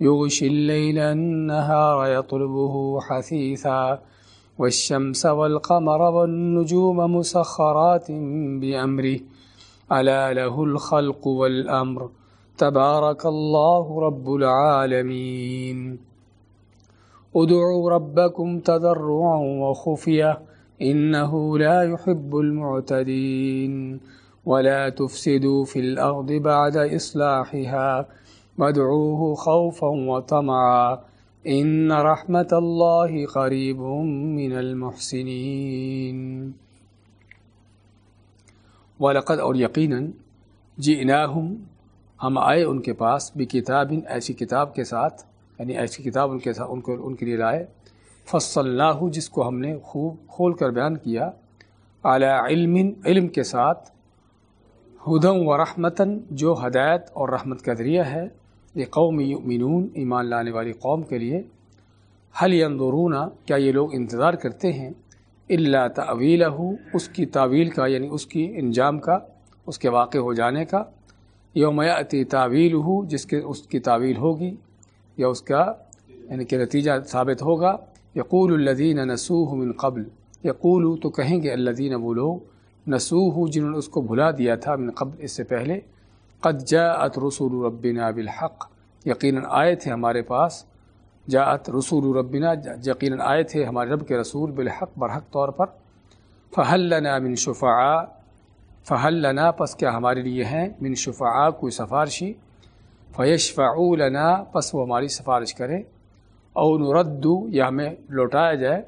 يغشي الليل النهار يطلبه حثيثا والشمس والقمر والنجوم مسخرات بأمره. ألا له الخلق والأمر. تبارك الله رب العالمين. ادعوا ربكم تضرعا وخفية. إنه لا يحب المعتدين. ولا تفسدوا في الأرض بعد إصلاحها. وادعوه خوفا وطمعا إن رحمة الله قريب من المحسنين. ولقد اور یقیناً جئناہم ہم آئے ان کے پاس بھی کتاب ایسی کتاب کے ساتھ یعنی ایسی کتاب ان کے ساتھ ان کو، ان کے لیے لائے۔ فصل جس کو ہم نے خوب کھول کر بیان کیا اعلیٰ علم علم کے ساتھ ہدم و رحمتاً، جو ہدایت اور رحمت کا ذریعہ ہے۔ قوم یؤمنون ایمان لانے والی قوم کے لیے۔ حل اندرون کیا یہ لوگ انتظار کرتے ہیں؟ اللہ تعویل اس کی تعویل کا یعنی اس کی انجام کا، اس کے واقع ہو جانے کا۔ یومیاتی تعویل ہو جس کے، اس کی تعویل ہوگی، یا اس کا یعنی کہ نتیجہ ثابت ہوگا۔ یقول الدین نسوح من قبل یقول تو کہیں گے الدین وہ لوگ نسوح جنہوں نے اس کو بھلا دیا تھا من قبل، اس سے پہلے۔ قد جاءت رسول ربنا بالحق. یقیناً آئے تھے ہمارے پاس. جاءت رسول ربنا، یقیناً آئے تھے ہمارے رب کے رسول بالحق، برحق طور پر. فہل لنا من شفعاء فہل لنا، پس کیا ہمارے لیے ہیں؟ من شفعاء، کوئی سفارشی. فیشفعو لنا، پس وہ ہماری سفارش کریں. او نردو یا ہمیں لوٹایا جائے.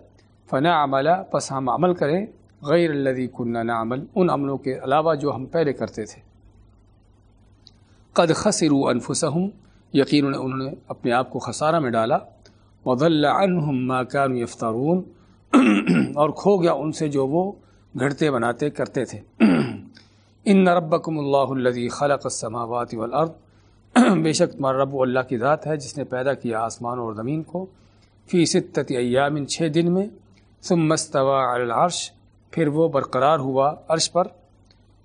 فنا عملہ پس ہم عمل کریں. غیر الذي كنا نعمل، ان عملوں کے علاوہ جو ہم پہلے کرتے تھے. قد خسروا انفسهم یقیناً انہوں نے اپنے آپ کو خسارہ میں ڈالا۔ وضل عنهم ما كانوا يفترون۔ اور کھو گیا ان سے جو وہ گھڑتے بناتے کرتے تھے۔ ان ربکم اللہ الذي خلق السماوات والارض بے شک تمہارا رب اللہ کی ذات ہے جس نے پیدا کیا آسمان اور زمین کو۔ فی ستت ایام چھ دن میں۔ ثم استوى على العرش۔ پھر وہ برقرار ہوا عرش پر۔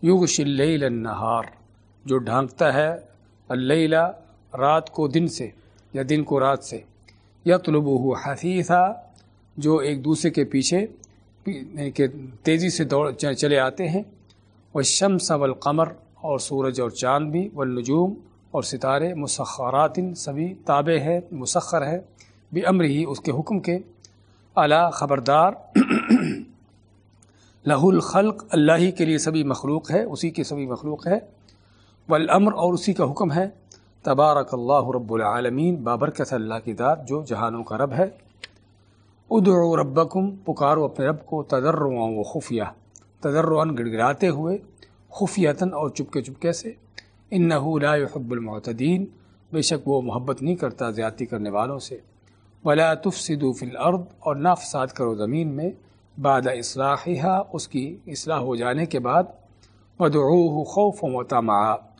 یغش اللیل النہار جو ڈھانکتا ہے اللیلہ رات کو دن سے یا دن کو رات سے۔ یا طلبہ حفیظہ جو ایک دوسرے کے پیچھے کہ تیزی سے دوڑ چلے آتے ہیں۔ وہ شمس والقمر، اور سورج اور چاند بھی۔ والنجوم، اور ستارے مسخرات، سبھی تابع ہے مسخر ہے بھی امر ہی اس کے حکم کے۔ اعلیٰ خبردار۔ لہ الخلق، اللہ ہی کے لیے سبھی مخلوق ہے، اسی کے سبھی مخلوق ہے۔ والامر اور اسی کا حکم ہے، تبارک اللہ رب العالمین، بابرکت اللہ کی ذات جو جہانوں کا رب ہے۔ ادعو ربکم، پکارو اپنے رب کو تدرعا و خفیہ۔ تدرعا گڑ گڑاتے ہوئے، خفیتاً اور چپکے چپکے سے۔ انہو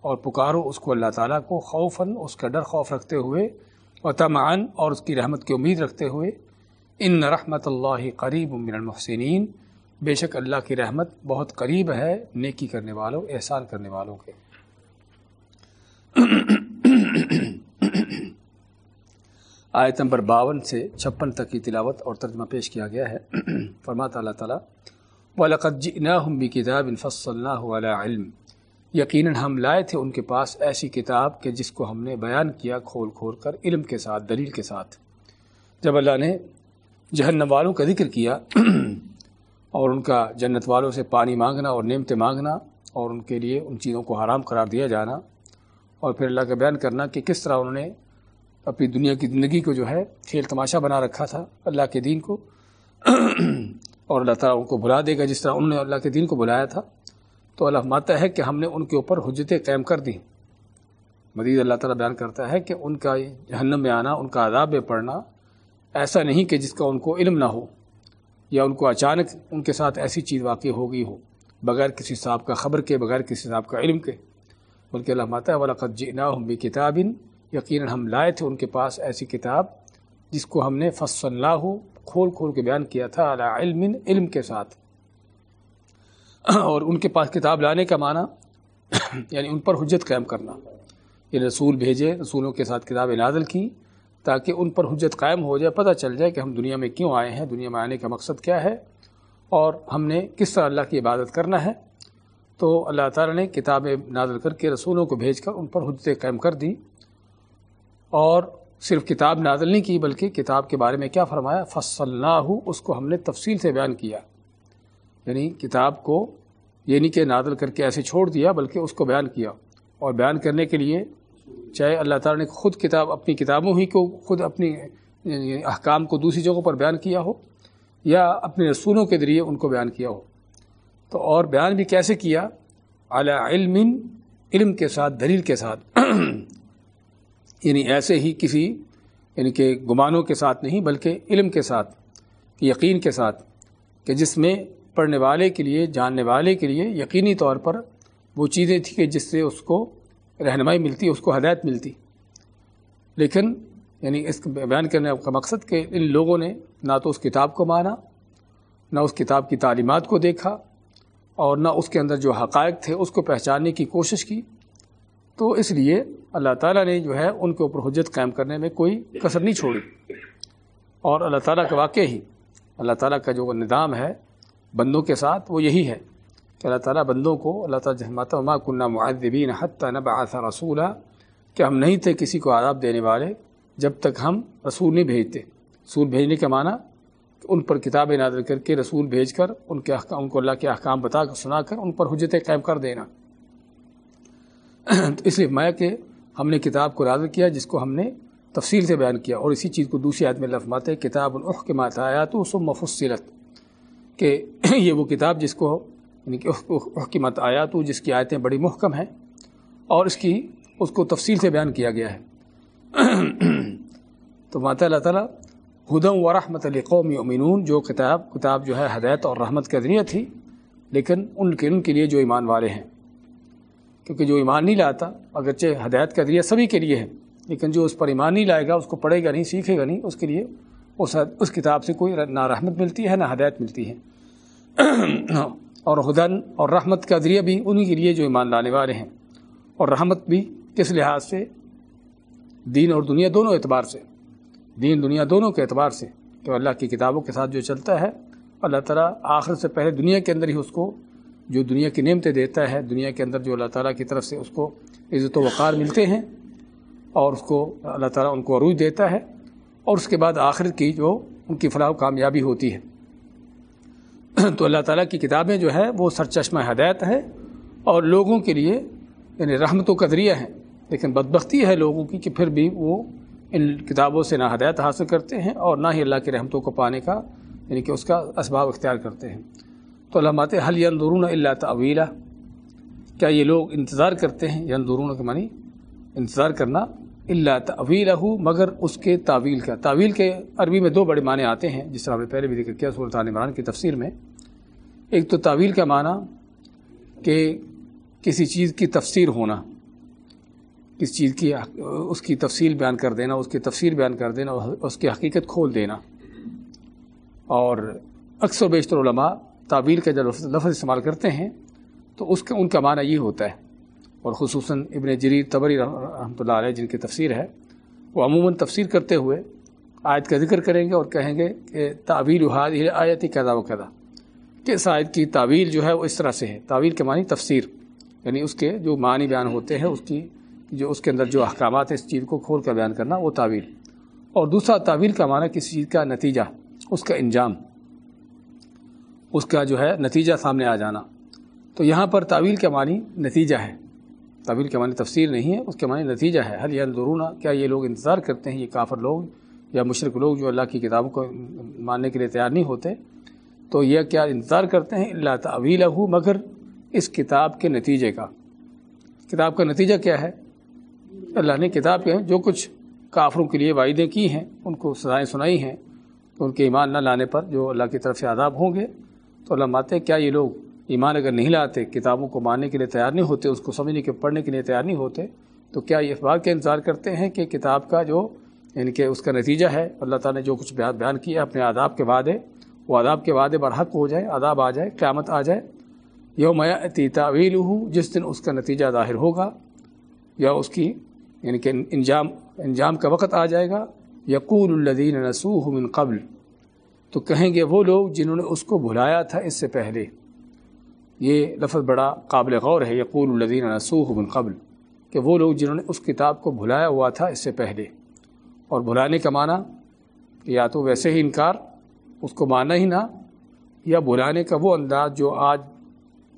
اور پکارو اس کو اللہ تعالیٰ کو خوفاً، اس کا ڈر خوف رکھتے ہوئے، وطمعا اور اس کی رحمت کی امید رکھتے ہوئے، ان رحمت اللہ قریب من المحسنین۔ بے شک اللہ کی رحمت بہت قریب ہے نیکی کرنے والوں، احسان کرنے والوں کے۔ آیت نمبر باون سے چھپن تک کی تلاوت اور ترجمہ پیش کیا گیا ہے۔ فرماتا اللہ تعالیٰ، وَلَقَدْ جِئْنَاهُمْ بِكِتَابٍ فَصَّلْنَاهُ عَلَىٰ عِلْمٍ۔ یقیناً ہم لائے تھے ان کے پاس ایسی کتاب کہ جس کو ہم نے بیان کیا کھول کھول کر علم کے ساتھ، دلیل کے ساتھ۔ جب اللہ نے جہنم والوں کا ذکر کیا اور ان کا جنت والوں سے پانی مانگنا اور نعمتیں مانگنا اور ان کے لیے ان چیزوں کو حرام قرار دیا جانا اور پھر اللہ کا بیان کرنا کہ کس طرح انہوں نے اپنی دنیا کی زندگی کو جو ہے کھیل تماشا بنا رکھا تھا اللہ کے دین کو اور اللہ تعالیٰ ان کو بلا دے گا جس طرح انہوں نے اللہ کے دین کو بلایا تھا۔ تو اللہ ماتا ہے کہ ہم نے ان کے اوپر حجتیں قائم کر دیں۔ مزید اللہ تعالیٰ بیان کرتا ہے کہ ان کا جہنم میں آنا، ان کا عذاب میں پڑنا ایسا نہیں کہ جس کا ان کو علم نہ ہو یا ان کو اچانک ان کے ساتھ ایسی چیز واقع ہو گئی ہو، بغیر کسی صاحب کا خبر کے، بغیر کسی صاحب کا علم کے۔ بلکہ اللہ ماتا ولاقت جینا بھی کتاب یقیناً ہم لائے تھے ان کے پاس ایسی کتاب جس کو ہم نے فص اللہ ہو کھول کھول کے بیان کیا تھا اللہ علم علم کے ساتھ۔ اور ان کے پاس کتاب لانے کا معنی یعنی ان پر حجت قائم کرنا۔ یہ رسول بھیجے، رسولوں کے ساتھ کتابیں نازل کی تاکہ ان پر حجت قائم ہو جائے، پتہ چل جائے کہ ہم دنیا میں کیوں آئے ہیں، دنیا میں آنے کا مقصد کیا ہے اور ہم نے کس طرح اللہ کی عبادت کرنا ہے۔ تو اللہ تعالیٰ نے کتابیں نازل کر کے رسولوں کو بھیج کر ان پر حجت قائم کر دی۔ اور صرف کتاب نازل نہیں کی، بلکہ کتاب کے بارے میں کیا فرمایا؟ فصل ہو اس کو ہم نے تفصیل سے بیان کیا۔ یعنی کتاب کو یہ نہیں کہ نازل کر کے ایسے چھوڑ دیا، بلکہ اس کو بیان کیا۔ اور بیان کرنے کے لیے چاہے اللہ تعالیٰ نے خود کتاب، اپنی کتابوں ہی کو، خود اپنی یعنی احکام کو دوسری جگہوں پر بیان کیا ہو، یا اپنے رسولوں کے ذریعے ان کو بیان کیا ہو۔ تو اور بیان بھی کیسے کیا؟ اعلیٰ علم علم کے ساتھ، دلیل کے ساتھ۔ یعنی ایسے ہی کسی یعنی کہ گمانوں کے ساتھ نہیں، بلکہ علم کے ساتھ، یقین کے ساتھ کہ جس میں پڑھنے والے کے لیے، جاننے والے کے لیے یقینی طور پر وہ چیزیں تھیں کہ جس سے اس کو رہنمائی ملتی، اس کو ہدایت ملتی۔ لیکن یعنی اس بیان کرنے کا مقصد کہ ان لوگوں نے نہ تو اس کتاب کو مانا، نہ اس کتاب کی تعلیمات کو دیکھا اور نہ اس کے اندر جو حقائق تھے اس کو پہچاننے کی کوشش کی۔ تو اس لیے اللہ تعالیٰ نے جو ہے ان کے اوپر حجت قائم کرنے میں کوئی کثر نہیں چھوڑی۔ اور اللہ تعالیٰ کا واقع ہی، اللہ تعالیٰ کا جو نظام ہے بندوں کے ساتھ وہ یہی ہے کہ اللہ تعالیٰ بندوں کو اللہ تعالیٰ جہمات ما کنہ معذبین حتیٰ نب رسولہ کہ ہم نہیں تھے کسی کو عذاب دینے والے جب تک ہم رسول نہیں بھیجتے۔ رسول بھیجنے کا معنی کہ ان پر کتابیں نازل کر کے رسول بھیج کر، ان کے احکام ان کو اللہ کے احکام بتا کر، سنا کر، ان پر حجتیں قائم کر دینا۔ تو اس لیے میں کہ ہم نے کتاب کو نازل کیا، جس کو ہم نے تفصیل سے بیان کیا، اور اسی چیز کو دوسری آدمی لفظمات ہے کتاب العق کے مات آیا تو اس مفصلت کہ یہ وہ کتاب جس کو یعنی کہ حکمت آیا تو جس کی آیتیں بڑی محکم ہیں اور اس کی اس کو تفصیل سے بیان کیا گیا ہے۔ تو ماتا اللہ تعالیٰ ہدم و رحمت القوم یومنون جو کتاب کتاب جو ہے ہدایت اور رحمت کا ذریعہ تھی، لیکن ان کے ان کے لیے جو ایمان والے ہیں۔ کیونکہ جو ایمان نہیں لاتا، اگرچہ ہدایت کا ذریعہ سبھی کے لیے ہے لیکن جو اس پر ایمان نہیں لائے گا، اس کو پڑھے گا نہیں، سیکھے گا نہیں، اس کے لیے اس اس کتاب سے کوئی نہ رحمت ملتی ہے، نہ ہدایت ملتی ہے۔ ہاں، اور ہدن اور رحمت کا ذریعہ بھی انہی کے لیے جو ایمان لانے والے ہیں۔ اور رحمت بھی کس لحاظ سے؟ دین اور دنیا دونوں اعتبار سے۔ دین دنیا دونوں کے اعتبار سے کہ اللہ کی کتابوں کے ساتھ جو چلتا ہے، اللہ تعالیٰ آخر سے پہلے دنیا کے اندر ہی اس کو جو دنیا کی نعمتیں دیتا ہے، دنیا کے اندر جو اللہ تعالیٰ کی طرف سے اس کو عزت و وقار ملتے ہیں اور اس کو اللہ تعالیٰ ان کو عروج دیتا ہے۔ اور اس کے بعد آخر کی جو ان کی فلاح و کامیابی ہوتی ہے۔ تو اللہ تعالیٰ کی کتابیں جو ہے وہ سرچشمہ ہدایت ہے اور لوگوں کے لیے یعنی رحمتوں کا ذریعہ ہیں۔ لیکن بدبختی ہے لوگوں کی کہ پھر بھی وہ ان کتابوں سے نہ ہدایت حاصل کرتے ہیں اور نہ ہی اللہ کی رحمتوں کو پانے کا یعنی کہ اس کا اسباب اختیار کرتے ہیں۔ تو علامات حل یندرون اللہ تعویلا کیا یہ لوگ انتظار کرتے ہیں؟ یندرون کے معنی انتظار کرنا۔ اللہ تعویل ہو مگر اس کے تعویل کا۔ تعویل کے عربی میں دو بڑے معنی آتے ہیں، جس طرح ہم نے پہلے بھی ذکر کیا سلطان عمران کی تفسیر میں۔ ایک تو تعویل کا معنی کہ کسی چیز کی تفسیر ہونا کسی چیز کی اس کی تفصیل بیان کر دینا، اس کی تفسیر بیان کر دینا، اس کی حقیقت کھول دینا۔ اور اکثر و بیشتر علماء تعویل کا جب لفظ استعمال کرتے ہیں، تو اس کا، ان کا معنی یہ ہوتا ہے اور خصوصاً ابن جریر تبری رحمۃ اللہ علیہ جن کی تفسیر ہے، وہ عموماً تفسیر کرتے ہوئے آیت کا ذکر کریں گے اور کہیں گے کہ تعویل حاد آیت قدا و قدا کہ اس آیت کی تعویل جو ہے وہ اس طرح سے ہے۔ تعویل کے معنی تفسیر یعنی اس کے جو معنی بیان ہوتے ہیں، اس کی جو اس کے اندر جو احکامات ہیں، اس چیز کو کھول کر بیان کرنا، وہ تعویل۔ اور دوسرا، تعویل کا معنی کسی چیز کا نتیجہ، اس کا انجام۔ اس کا جو ہے نتیجہ سامنے آ جانا۔ تو یہاں پر تعویل کے معنی نتیجہ ہے۔ تعویل کے معنی تفسیر نہیں ہے، اس کے معنی نتیجہ ہے۔ حل یا کیا یہ لوگ انتظار کرتے ہیں، یہ کافر لوگ یا مشرق لوگ جو اللہ کی کتابوں کو ماننے کے لیے تیار نہیں ہوتے؟ تو یہ کیا انتظار کرتے ہیں؟ اللہ تعویل ہو مگر اس کتاب کے نتیجے کا۔ کتاب کا نتیجہ کیا ہے؟ اللہ نے کتاب کے جو کچھ کافروں کے لیے وعدیں کی ہیں، ان کو سزائیں سنائی ہیں۔ تو ان کے ایمان نہ لانے پر جو اللہ کی طرف سے عذاب ہوں گے، تو اللہ ماتے کیا یہ لوگ ایمان اگر نہیں لاتے، کتابوں کو ماننے کے لیے تیار نہیں ہوتے، اس کو سمجھنے کے، پڑھنے کے لیے تیار نہیں ہوتے، تو کیا یہ اس بات کا انتظار کرتے ہیں کہ کتاب کا جو یعنی کہ اس کا نتیجہ ہے؟ اللہ تعالیٰ نے جو کچھ بیان بیان کیا، اپنے آداب کے وعدے، وہ آداب کے وعدے برحق ہو جائے آداب آ جائے، قیامت آ جائے۔ یو میاتی تعویل ہوں جس دن اس کا نتیجہ ظاہر ہوگا، یا اس کی یعنی کہ انجام انجام کا وقت آ جائے گا۔ یقول الدین نسوح من قبل، تو کہیں گے وہ لوگ جنہوں نے اس کو بھلایا تھا اس سے پہلے۔ یہ لفظ بڑا قابل غور ہے، یقول الدین نسوح من قبل، کہ وہ لوگ جنہوں نے اس کتاب کو بھلایا ہوا تھا اس سے پہلے۔ اور بھلانے کا معنی یا تو ویسے ہی انکار، اس کو مانا ہی نہ، یا بھلانے کا وہ انداز جو آج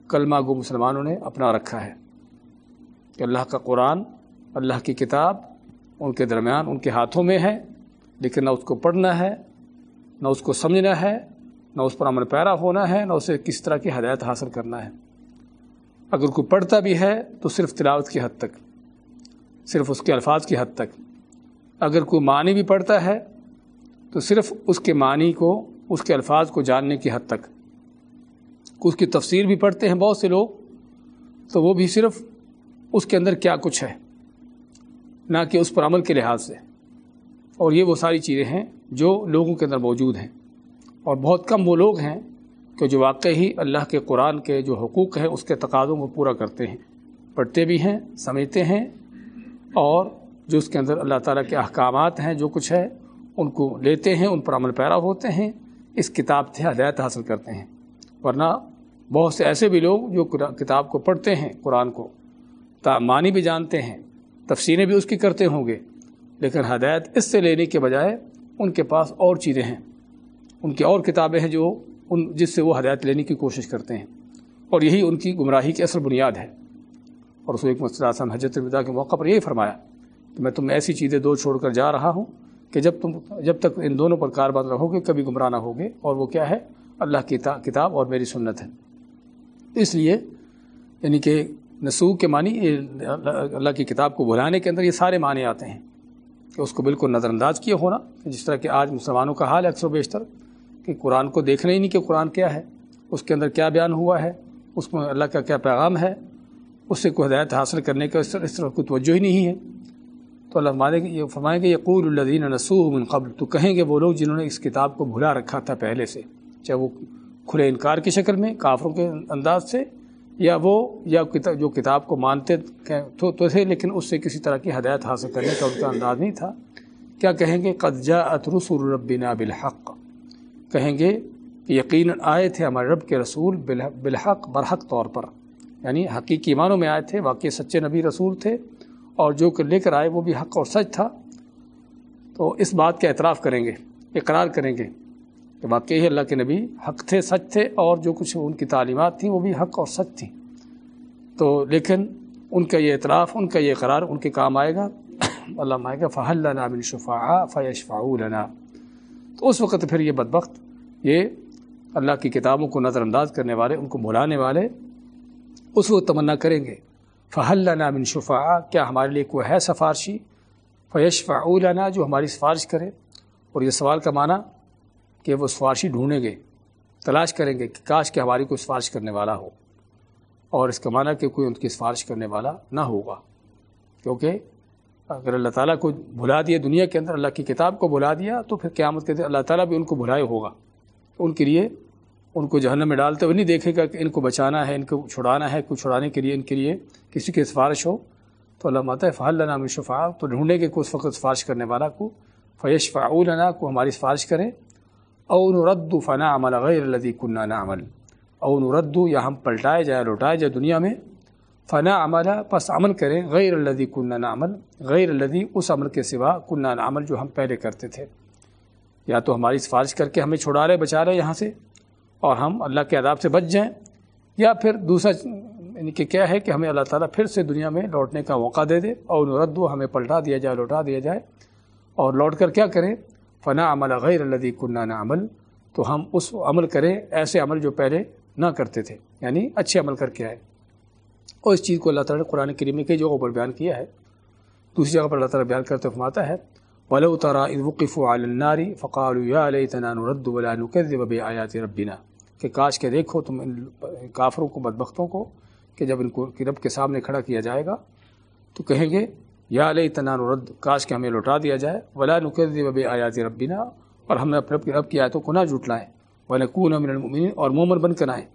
کلمہ گو مسلمانوں نے اپنا رکھا ہے کہ اللہ کا قرآن، اللہ کی کتاب ان کے درمیان ان کے ہاتھوں میں ہے، لیکن نہ اس کو پڑھنا ہے، نہ اس کو سمجھنا ہے نہ اس پر عمل پیرا ہونا ہے، نہ اسے کس طرح کی ہدایت حاصل کرنا ہے۔ اگر کوئی پڑھتا بھی ہے تو صرف تلاوت کی حد تک، صرف اس کے الفاظ کی حد تک۔ اگر کوئی معنی بھی پڑھتا ہے تو صرف اس کے معنی کو، اس کے الفاظ کو جاننے کی حد تک۔ اس کی تفسیر بھی پڑھتے ہیں بہت سے لوگ تو وہ بھی صرف اس کے اندر کیا کچھ ہے، نہ کہ اس پر عمل کے لحاظ سے۔ اور یہ وہ ساری چیزیں ہیں جو لوگوں کے اندر موجود ہیں۔ اور بہت کم وہ لوگ ہیں کہ جو واقعی اللہ کے قرآن کے جو حقوق ہیں اس کے تقاضوں کو پورا کرتے ہیں۔ پڑھتے بھی ہیں، سمجھتے ہیں اور جو اس کے اندر اللہ تعالیٰ کے احکامات ہیں، جو کچھ ہے، ان کو لیتے ہیں، ان پر عمل پیرا ہوتے ہیں، اس کتاب سے ہدایت حاصل کرتے ہیں۔ ورنہ بہت سے ایسے بھی لوگ جو کتاب کو پڑھتے ہیں، قرآن کو معنی بھی جانتے ہیں، تفسیریں بھی اس کی کرتے ہوں گے، لیکن ہدایت اس سے لینے کے بجائے ان کے پاس اور چیزیں ہیں۔ ان کی اور کتابیں ہیں جو ان جس سے وہ ہدایت لینے کی کوشش کرتے ہیں۔ اور یہی ان کی گمراہی کی اصل بنیاد ہے۔ اور اس ایک مسئلہ حجت الوداع کے موقع پر یہی فرمایا کہ میں تم ایسی چیزیں دو چھوڑ کر جا رہا ہوں کہ جب تم جب تک ان دونوں پر کاربار رہو گے، کبھی گمراہ نہ ہوگے۔ اور وہ کیا ہے؟ اللہ کی کتاب اور میری سنت ہے۔ اس لیے یعنی کہ نسوخ کے معنی اللہ کی کتاب کو بلانے کے اندر یہ سارے معنی آتے ہیں کہ اس کو بالکل نظر انداز کیا ہونا جس طرح کہ آج مسلمانوں کا حال ہے اکثر و بیشتر کہ قرآن کو دیکھنا ہی نہیں کہ قرآن کیا ہے، اس کے اندر کیا بیان ہوا ہے، اس میں اللہ کا کیا پیغام ہے، اس سے کوئی ہدایت حاصل کرنے کا اس طرح اس طرح کوئی توجہ ہی نہیں ہے۔ تو اللہ مانے یہ فرمائیں گے یقول الدین نسوح من قبل۔ تو کہیں گے وہ لوگ جنہوں نے اس کتاب کو بھلا رکھا تھا پہلے سے، چاہے وہ کھلے انکار کی شکل میں، کافروں کے انداز سے، یا وہ، یا جو کتاب کو مانتے تو تھے، لیکن اس سے کسی طرح کی ہدایت حاصل کرنے کا ان کا انداز نہیں تھا۔ کیا کہیں گے قدجہ رسول ربنا بالحق۔ کہیں گے کہ یقیناً آئے تھے ہمارے رب کے رسول بالحق، برحق طور پر۔ یعنی حقیقی معنوں میں آئے تھے، واقعی سچے نبی رسول تھے، اور جو کہ لے کر آئے وہ بھی حق اور سچ تھا۔ تو اس بات کا اعتراف کریں گے، اقرار کریں گے کہ واقعی اللہ کے نبی حق تھے، سچ تھے، اور جو کچھ ان کی تعلیمات تھیں وہ بھی حق اور سچ تھیں۔ تو لیکن ان کا یہ اعتراف، ان کا یہ قرار ان کے کام آئے گا۔ اللہ مائے گا فہل بن شفا فیشفا لنا۔ تو اس وقت پھر یہ بدبخت یہ اللہ کی کتابوں کو نظر انداز کرنے والے، ان کو بلانے والے، اس وقت تمنا کریں گے۔ فہل بن شفا کیا ہمارے لیے کوئی ہے سفارشی؟ فیشفا لنا، جو ہماری سفارش کرے۔ اور یہ سوال کا معنی کہ وہ سفارشی ڈھونڈیں گے، تلاش کریں گے کہ کاش کہ ہماری کوئی سفارش کرنے والا ہو۔ اور اس کا معنی کہ کوئی ان کی سفارش کرنے والا نہ ہوگا۔ کیونکہ اگر اللہ تعالیٰ کو بھلا دیا دنیا کے اندر، اللہ کی کتاب کو بھلا دیا، تو پھر قیامت کے دن اللہ تعالیٰ بھی ان کو بھلائے ہوگا۔ ان کے لیے ان کو جہنم میں ڈالتے ہوئے نہیں دیکھے گا کہ ان کو بچانا ہے، ان کو چھڑانا ہے کچھ چھڑانے کے لیے، ان کے لیے کسی کی سفارش ہو۔ تو اللہ ماتا ہے فعال نام شفا تو ڈھونڈے کہ کوئی اس وقت سفارش کرنے والا کو۔ فیش فعولنا کو ہماری سفارش کریں او نرد فنا عمل غیر الذي كنا نعمل۔ او نرد، یا ہم پلٹائے جائے لوٹائے جائے دنیا میں۔ فنا عمل پس عمل کریں۔ غیر الذي كنا نعمل غیر الذي، اس عمل کے سوا كنا نعمل جو ہم پہلے کرتے تھے۔ یا تو ہماری سفارش کر کے ہمیں چھڑا رہے، بچا رہے یہاں سے اور ہم اللہ کے عذاب سے بچ جائیں، یا پھر دوسرا یعنی کہ کیا ہے کہ ہمیں اللہ تعالیٰ پھر سے دنیا میں لوٹنے کا موقع دے دے اور ردو ہمیں پلٹا دیا جائے، لوٹا دیا جائے اور لوٹ کر کیا کریں؟ فنا عمل غیر الدی کنہ عمل تو ہم اس عمل کریں ایسے عمل جو پہلے نہ کرتے تھے یعنی اچھے عمل کر کے آئے۔ اور اس چیز کو اللہ تعالیٰ نے قرآن کریم کئی جگہوں پر بیان کیا ہے۔ دوسری جگہ پر اللہ تعالیٰ بیان کرتے فرماتا ہے ولو ترى اذ وقفوا على النار فقالوا يا ليتنا نرد ولا نكذب بآيات ربنا کہ کاش کے دیکھو تم ان کافروں کو، بدبختوں کو، کہ جب ان کو رب کے سامنے کھڑا کیا جائے گا تو کہیں گے یا لیتنا نرد، کاش کہ ہمیں لوٹا دیا جائے، ولا نكذب بآيات ربنا اور ہم اپنے رب کی آیتوں کو نہ جھٹلائیں ونكون من المؤمنين اور مومن بن کر آئیں۔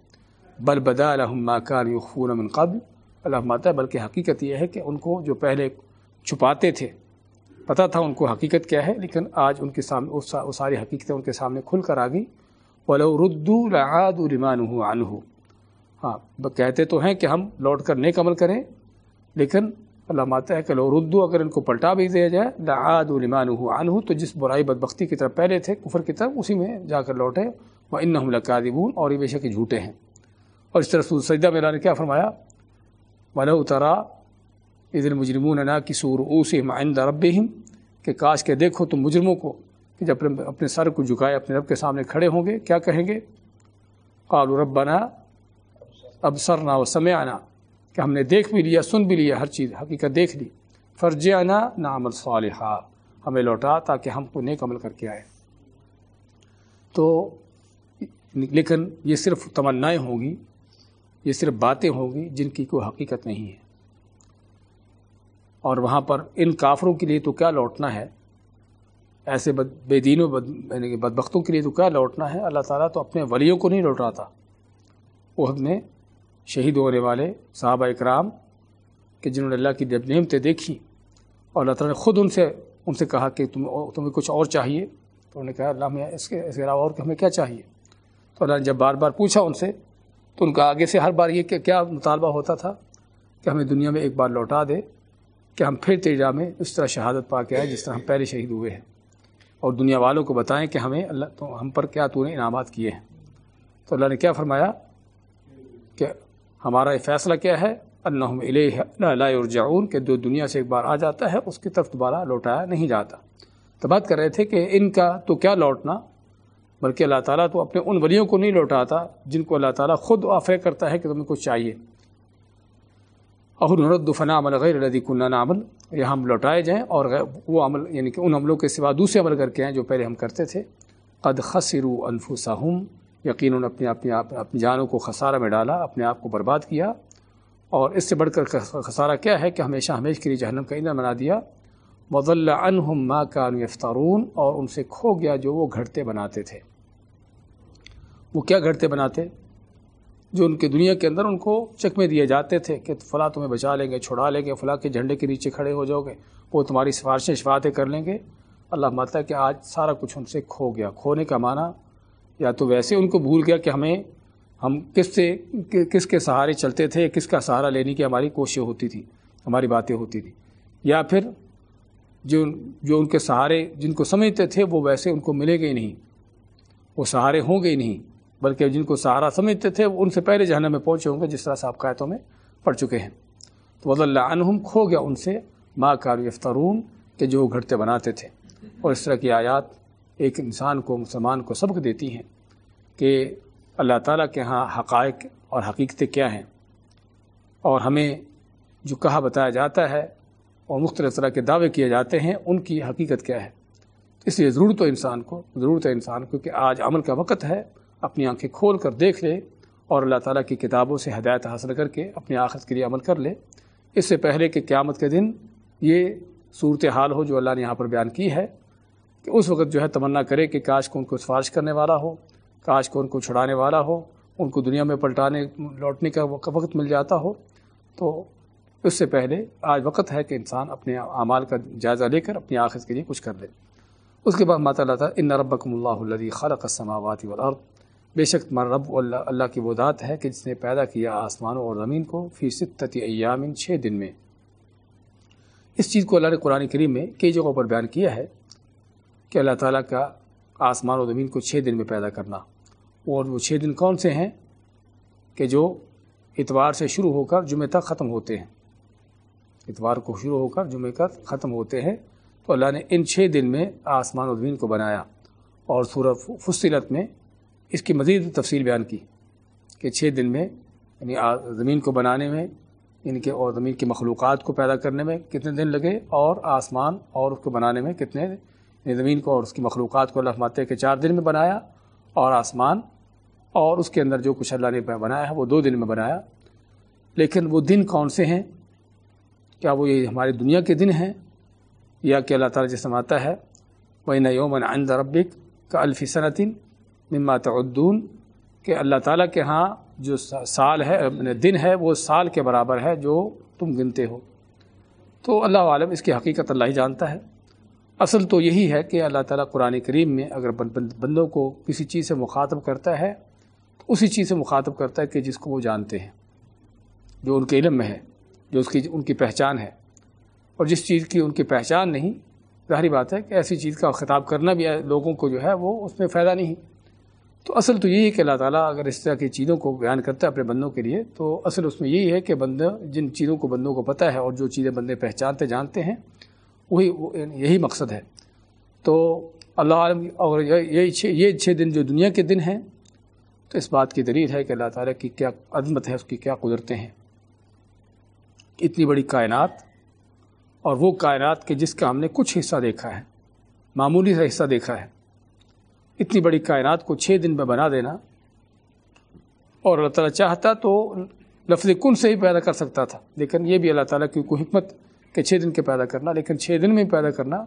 بل بدا لهم ما كانوا يخفون من قبل۔ اللہ ماتا ہے، بلکہ حقیقت یہ ہے کہ ان کو جو پہلے چھپاتے تھے پتہ تھا ان کو حقیقت کیا ہے، لیکن آج ان کے سامنے وہ ساری حقیقتیں ان کے سامنے کھل کر آ گئی ولو ردو لعاد رمان عنہ ہاں کہتے تو ہیں کہ ہم لوٹ کر نیک عمل کریں، لیکن اللہ ماتا ہے کہ لو ردو اگر ان کو پلٹا بھی دیا جائے لعاد رمان عنہ تو جس برائی بدبختی کی طرف پہلے تھے، کفر کی طرف، اسی میں جا کر لوٹے۔ وہ ان عید المجرمون نا کی سور اوس عند ربہم کہ کاش کے دیکھو تم مجرموں کو کہ جب اپنے اپنے سر کو جھکائے، اپنے رب کے سامنے کھڑے ہوں گے، کیا کہیں گے؟ قالوا ربنا ابصرنا وسمعنا، کہ ہم نے دیکھ بھی لیا، سن بھی لیا، ہر چیز، حقیقت دیکھ لی۔ فرجعنا نعمل صالحہ ہمیں لوٹا تاکہ ہم کو نیک عمل کر کے آئے۔ تو لیکن یہ صرف تمنائیں ہوں گی، یہ صرف باتیں ہوں گی جن کی کوئی حقیقت نہیں ہے۔ اور وہاں پر ان کافروں کے لیے تو کیا لوٹنا ہے؟ ایسے بد بے دینوں بد یعنی بدبختوں کے لیے تو کیا لوٹنا ہے؟ اللہ تعالیٰ تو اپنے ولیوں کو نہیں لوٹ رہا تھا۔ وہ میں شہید ہونے والے صحابہ اکرام کہ جنہوں نے اللہ کی جب نعمتیں دیکھی اور اللہ تعالیٰ نے خود ان سے ان سے کہا کہ تم تمہیں کچھ اور چاہیے۔ تو انہوں نے کہا، اللہ میں اس کے اس کے علاوہ اور کہ ہمیں کیا چاہیے؟ تو اللہ نے جب بار بار پوچھا ان سے، تو ان کا آگے سے ہر بار یہ کہ کیا مطالبہ ہوتا تھا کہ ہمیں دنیا میں ایک بار لوٹا دے۔ کہ ہم پھر تیجا میں اس طرح شہادت پا کے آئے جس طرح ہم پہلے شہید ہوئے ہیں۔ اور دنیا والوں کو بتائیں کہ ہمیں اللہ تو ہم پر کیا تو نے انعامات کیے ہیں۔ تو اللہ نے کیا فرمایا کہ ہمارا یہ فیصلہ کیا ہے؟ اللہ اللہ ارجعون کہ جو دنیا سے ایک بار آ جاتا ہے اس کی طرف دوبارہ لوٹایا نہیں جاتا۔ تو بات کر رہے تھے کہ ان کا تو کیا لوٹنا؟ بلکہ اللہ تعالیٰ تو اپنے ان ولیوں کو نہیں لوٹاتا جن کو اللہ تعالیٰ خود آفے کرتا ہے کہ تمہیں کچھ چاہیے۔ اور نرد فنا عمل غیر ردی کنہ عمل یہ ہم لوٹائے جائیں اور وہ عمل یعنی کہ ان عملوں کے سوا دوسرے عمل کر کے ہیں جو پہلے ہم کرتے تھے۔ قد خسرو انفسہم، یقیناً اپنے اپنی اپنی جانوں کو خسارہ میں ڈالا، اپنے آپ کو برباد کیا۔ اور اس سے بڑھ کر خسارہ کیا ہے کہ ہمیشہ ہمیشہ کے لیے جہنم کا ایندھن بنا دیا۔ مضل عنہم ما کانوا یفترون اور ان سے کھو گیا جو وہ گھڑتے بناتے تھے۔ وہ کیا گھڑتے بناتے؟ جو ان کے دنیا کے اندر ان کو چکمے دیے جاتے تھے کہ فلاں تمہیں بچا لیں گے چھڑا لیں گے، فلاں کے جھنڈے کے نیچے کھڑے ہو جاؤ گے، وہ تمہاری سفارشیں شفاتیں کر لیں گے۔ اللہ ماتا ہے کہ آج سارا کچھ ان سے کھو گیا۔ کھونے کا معنی یا تو ویسے ان کو بھول گیا کہ ہمیں، ہم کس سے، کس کے سہارے چلتے تھے، کس کا سہارا لینے کی ہماری کوششیں ہوتی تھی، ہماری باتیں ہوتی تھیں۔ یا پھر جو جو ان کے سہارے جن کو سمجھتے تھے وہ ویسے ان کو ملے گے نہیں، وہ سہارے ہوں گے نہیں۔ بلکہ جن کو سہارا سمجھتے تھے ان سے پہلے جہنم میں پہنچے ہوں گے، جس طرح صاحب قائتوں میں پڑھ چکے ہیں۔ تو وض اللہ عنہم کھو گیا ان سے ماں کار یفترون کہ جو گھڑتے بناتے تھے۔ اور اس طرح کی آیات ایک انسان کو، مسلمان کو سبق دیتی ہیں کہ اللہ تعالیٰ کے ہاں حقائق اور حقیقتیں کیا ہیں۔ اور ہمیں جو کہا بتایا جاتا ہے اور مختلف طرح کے دعوے کیے جاتے ہیں، ان کی حقیقت کیا ہے۔ اس لیے ضرورت ہو انسان کو، ضرورت ہے انسان کو کہ آج عمل کا وقت ہے اپنی آنکھیں کھول کر دیکھ لے اور اللہ تعالیٰ کی کتابوں سے ہدایت حاصل کر کے اپنی آخرت کے لیے عمل کر لے۔ اس سے پہلے کہ قیامت کے دن یہ صورت حال ہو جو اللہ نے یہاں پر بیان کی ہے کہ اس وقت جو ہے تمنا کرے کہ کاش کو ان کو سفارش کرنے والا ہو، کاش کو ان کو چھڑانے والا ہو، ان کو دنیا میں پلٹانے، لوٹنے کا وقت مل جاتا ہو۔ تو اس سے پہلے آج وقت ہے کہ انسان اپنے اعمال کا جائزہ لے کر اپنی آخرت کے لیے کچھ کر لے۔ اس کے بعد ماتا اللہ تعالیٰ ان ربکم اللہ الذي خلق السماوات والارض بے شک تمہارا رب اللہ اللہ کی وہ ذات ہے کہ جس نے پیدا کیا آسمانوں اور زمین کو فی ستتی ایام چھ دن میں۔ اس چیز کو اللہ نے قرآن کریم میں کئی جگہوں پر بیان کیا ہے کہ اللہ تعالیٰ کا آسمان و زمین کو چھ دن میں پیدا کرنا۔ اور وہ چھ دن کون سے ہیں کہ جو اتوار سے شروع ہو کر جمعہ تک ختم ہوتے ہیں۔ اتوار کو شروع ہو کر جمعہ تک ختم ہوتے ہیں تو اللہ نے ان چھ دن میں آسمان و زمین کو بنایا۔ اور سورہ فصلت میں اس کی مزید تفصیل بیان کی کہ چھ دن میں یعنی زمین کو بنانے میں، ان کے اور زمین کی مخلوقات کو پیدا کرنے میں کتنے دن لگے اور آسمان اور اس کو بنانے میں کتنے یعنی زمین کو اور اس کی مخلوقات کو اللہ ماتے کے چار دن میں بنایا اور آسمان اور اس کے اندر جو کچھ اللہ نے بنایا ہے وہ دو دن میں بنایا۔ لیکن وہ دن کون سے ہیں؟ کیا وہ یہ ہماری دنیا کے دن ہیں؟ یا کہ اللہ تعالیٰ جسم آتا ہے وہ نہ یومن عند ربک کا الفی صنعتن مما تعدون، کہ اللہ تعالیٰ کے ہاں جو سال ہے یعنی دن ہے، وہ سال کے برابر ہے جو تم گنتے ہو۔ تو اللہ عالم اس کی حقیقت اللہ ہی جانتا ہے۔ اصل تو یہی ہے کہ اللہ تعالیٰ قرآن کریم میں اگر بندوں کو کسی چیز سے مخاطب کرتا ہے، تو اسی چیز سے مخاطب کرتا ہے کہ جس کو وہ جانتے ہیں، جو ان کے علم میں ہے، جو اس کی، ان کی پہچان ہے۔ اور جس چیز کی ان کی پہچان نہیں، ظاہری بات ہے کہ ایسی چیز کا خطاب کرنا بھی لوگوں کو جو ہے وہ اس میں فائدہ نہیں۔ تو اصل تو یہی ہے کہ اللہ تعالیٰ اگر اس طرح کی چیزوں کو بیان کرتا ہے اپنے بندوں کے لیے، تو اصل اس میں یہی ہے کہ بندہ جن چیزوں کو بندوں کو پتہ ہے اور جو چیزیں بندے پہچانتے، جانتے ہیں، وہی، یہی مقصد ہے۔ تو اللہ عالم، اور یہی چھ، یہ چھ دن جو دنیا کے دن ہیں، تو اس بات کی دلیل ہے کہ اللہ تعالیٰ کی کیا عظمت ہے، اس کی کیا قدرتیں ہیں۔ اتنی بڑی کائنات، اور وہ کائنات کے جس کا ہم نے کچھ حصہ دیکھا ہے، معمولی سا حصہ دیکھا ہے۔ اتنی بڑی کائنات کو چھ دن میں بنا دینا۔ اور اللہ تعالیٰ چاہتا تو لفظ کن سے ہی پیدا کر سکتا تھا۔ لیکن یہ بھی اللہ تعالیٰ کی کوئی حکمت کہ چھ دن کے پیدا کرنا، لیکن چھ دن میں پیدا کرنا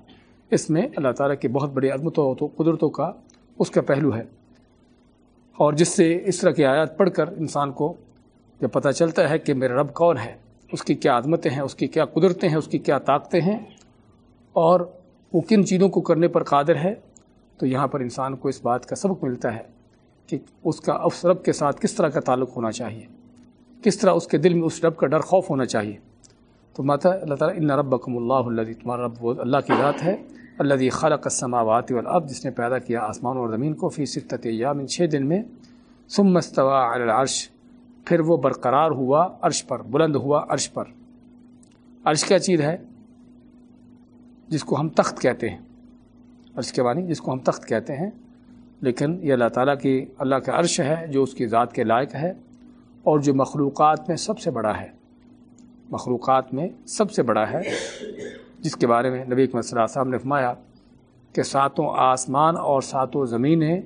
اس میں اللہ تعالیٰ کی بہت بڑی عظمتوں قدرتوں کا اس کا پہلو ہے۔ اور جس سے اس طرح کی آیات پڑھ کر انسان کو جب پتہ چلتا ہے کہ میرا رب کون ہے، اس کی کیا عظمتیں ہیں، اس کی کیا قدرتیں ہیں، اس کی کیا طاقتیں ہیں، اور وہ کن چیزوں کو کرنے پر قادر ہے تو یہاں پر انسان کو اس بات کا سبق ملتا ہے کہ اس کا، اس رب کے ساتھ کس طرح کا تعلق ہونا چاہیے؟ کس طرح اس کے دل میں اس رب کا ڈر خوف ہونا چاہیے؟ تو ماتا، اللہ تعالیٰ، ان رب اللہ اللہ تمہارا رب وہ اللہ کی ذات ہے اللہ خالق السماوات والارض جس نے پیدا کیا آسمان اور زمین کو، فی ستت ایام، ان چھ دن میں۔ ثم استوى علی العرش۔ پھر وہ برقرار ہوا عرش پر، بلند ہوا عرش پر۔ عرش کیا چیز ہے؟ جس کو ہم تخت کہتے ہیں۔ عرش کے معنی جس کو ہم تخت کہتے ہیں۔ لیکن یہ اللہ تعالیٰ کی، اللہ کا عرش ہے جو اس کی ذات کے لائق ہے اور جو مخلوقات میں سب سے بڑا ہے۔ مخلوقات میں سب سے بڑا ہے۔ جس کے بارے میں نبی اکمت صلی اللہ علیہ وسلم نے فرمایا کہ ساتوں آسمان اور ساتوں زمینیں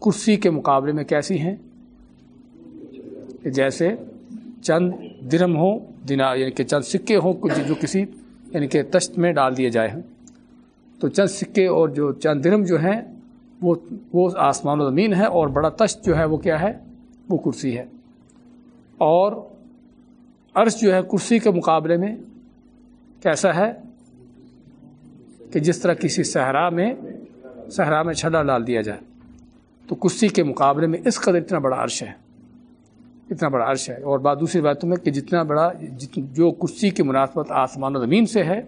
کرسی کے مقابلے میں کیسی ہیں؟ کہ جیسے چند درم ہوں، دنا یعنی کہ چند سکے ہوں جو کسی یعنی کہ تشت میں ڈال دیے جائے ہیں تو چند سکے اور جو چند درم جو ہیں، وہ وہ آسمان و زمین ہے اور بڑا تشت جو ہے، وہ کیا ہے؟ وہ کرسی ہے۔ اور عرش جو ہے، کرسی کے مقابلے میں کیسا ہے؟ کہ جس طرح کسی صحرا میں صحرا میں چھلا ڈال دیا جائے۔ تو کرسی کے مقابلے میں اس قدر اتنا بڑا عرش ہے۔ اتنا بڑا عرش ہے۔ اور بات دوسری باتوں میں کہ جتنا بڑا جو کرسی کی مناسبت آسمان و زمین سے ہے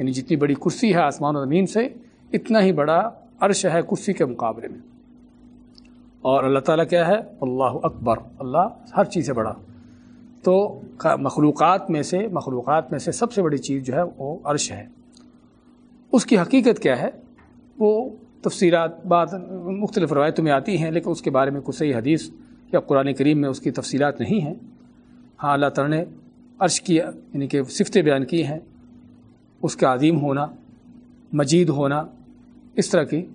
یعنی جتنی بڑی کرسی ہے آسمان و زمین سے، اتنا ہی بڑا عرش ہے کرسی کے مقابلے میں۔ اور اللہ تعالیٰ کیا ہے؟ اللہ اکبر۔ اللہ ہر چیز سے بڑا۔ تو مخلوقات میں سے، مخلوقات میں سے سب سے بڑی چیز جو ہے وہ عرش ہے۔ اس کی حقیقت کیا ہے؟ وہ تفصیلات بعض مختلف روایتوں میں آتی ہیں، لیکن اس کے بارے میں کچھ صحیح حدیث یا قرآن کریم میں اس کی تفصیلات نہیں ہیں۔ ہاں اللہ تعالیٰ نے عرش کی یعنی کہ صفتیں بیان کی ہیں۔ اس کا عظیم ہونا، مجید ہونا، اس طرح کی یعنی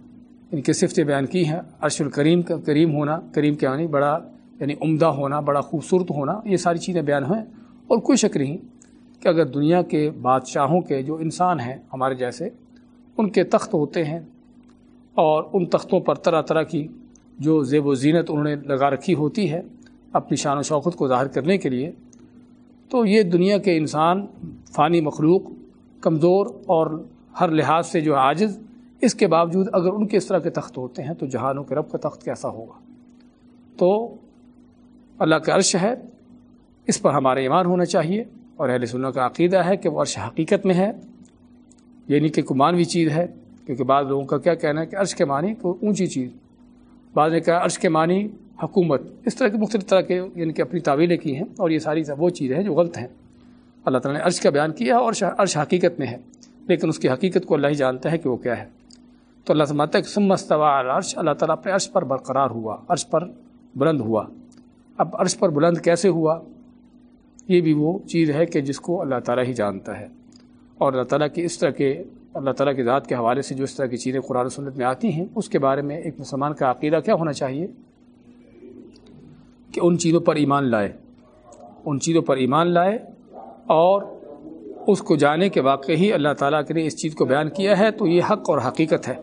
ان کی صفتیں بیان کی ہیں، عرش الکریم کا کریم ہونا، کریم کے یعنی بڑا یعنی عمدہ ہونا، بڑا خوبصورت ہونا، یہ ساری چیزیں بیان ہیں۔ اور کوئی شک نہیں کہ اگر دنیا کے بادشاہوں کے جو انسان ہیں ہمارے جیسے، ان کے تخت ہوتے ہیں اور ان تختوں پر طرح طرح کی جو زیب و زینت انہوں نے لگا رکھی ہوتی ہے اپنی شان و شوقت کو ظاہر کرنے کے لیے، تو یہ دنیا کے انسان، فانی مخلوق کمزور اور ہر لحاظ سے جو عاجز، اس کے باوجود اگر ان کے اس طرح کے تخت ہوتے ہیں تو جہانوں کے رب کا تخت کیسا ہوگا؟ تو اللہ کا عرش ہے، اس پر ہمارا ایمان ہونا چاہیے اور اہل سنوں کا عقیدہ ہے کہ وہ عرش حقیقت میں ہے یعنی کہ کوئی مانوی چیز ہے، کیونکہ بعض لوگوں کا کیا کہنا ہے کہ عرش کے معنی کوئی اونچی چیز۔ بعض نے کہا عرش کے معنی حکومت، اس طرح کے مختلف طرح کے یعنی کہ اپنی تعویلیں کی ہیں اور یہ ساری وہ چیزیں ہیں جو غلط ہیں۔ اللہ تعالیٰ نے عرش کا بیان کیا اور عرش حقیقت میں ہے، لیکن اس کی حقیقت کو اللہ ہی جانتا ہے کہ وہ کیا ہے۔ تو اللہ سماتا ہے کہ سم استوا عرش اللہ تعالیٰ اپنے عرش پر برقرار ہوا، عرش پر بلند ہوا۔ اب عرش پر بلند کیسے ہوا؟ یہ بھی وہ چیز ہے کہ جس کو اللہ تعالیٰ ہی جانتا ہے۔ اور اللہ تعالیٰ کی اس طرح کے اللہ تعالیٰ کی ذات کے حوالے سے جو اس طرح کی چیزیں قرآن سنت میں آتی ہیں، اس کے بارے میں ایک مسلمان کا عقیدہ کیا ہونا چاہیے؟ کہ ان چیزوں پر ایمان لائے۔ ان چیزوں پر ایمان لائے اور اس کو جانے کے واقعی اللہ تعالیٰ کے نے اس چیز کو بیان کیا ہے، تو یہ حق اور حقیقت ہے۔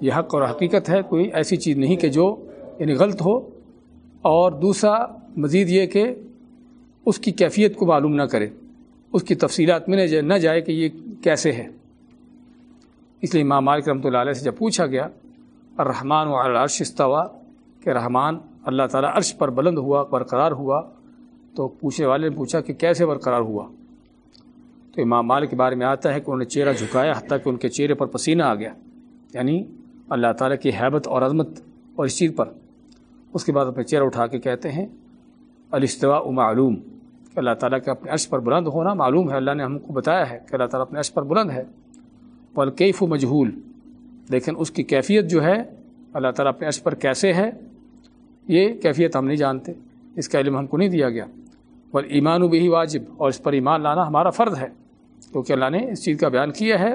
یہ حق اور حقیقت ہے، کوئی ایسی چیز نہیں کہ جو یعنی غلط ہو۔ اور دوسرا مزید یہ کہ اس کی کیفیت کو معلوم نہ کرے۔ اس کی تفصیلات میں نہ جائے کہ یہ کیسے ہے۔ اس لیے امام مالک رحمۃ اللہ علیہ سے جب پوچھا گیا، الرحمٰن و العرش استوا کہ رحمان اللہ تعالیٰ عرش پر بلند ہوا، برقرار ہوا تو پوچھنے والے نے پوچھا کہ کیسے برقرار ہوا؟ تو امام مالک کے بارے میں آتا ہے کہ انہوں نے چہرہ جھکایا حتیٰ کہ ان کے چہرے پر پسینہ آ گیا۔ یعنی اللہ تعالیٰ کی حیبت اور عظمت اور اس چیز پر۔ اس کے بعد اپنے چہرہ اٹھا کے کہتے ہیں، الاستواء معلوم۔ کہ اللہ تعالیٰ کے اپنے عرش پر بلند ہونا معلوم ہے۔ اللہ نے ہم کو بتایا ہے کہ اللہ تعالیٰ اپنے عرش پر بلند ہے۔ والکیف و مجہول۔ لیکن اس کی کیفیت جو ہے، اللہ تعالیٰ اپنے عرش پر کیسے ہے، یہ کیفیت ہم نہیں جانتے۔ اس کا علم ہم کو نہیں دیا گیا۔ بل ایمان و بھی واجب اور اس پر ایمان لانا ہمارا فرض ہے، کیونکہ اللہ نے اس چیز کا بیان کیا ہے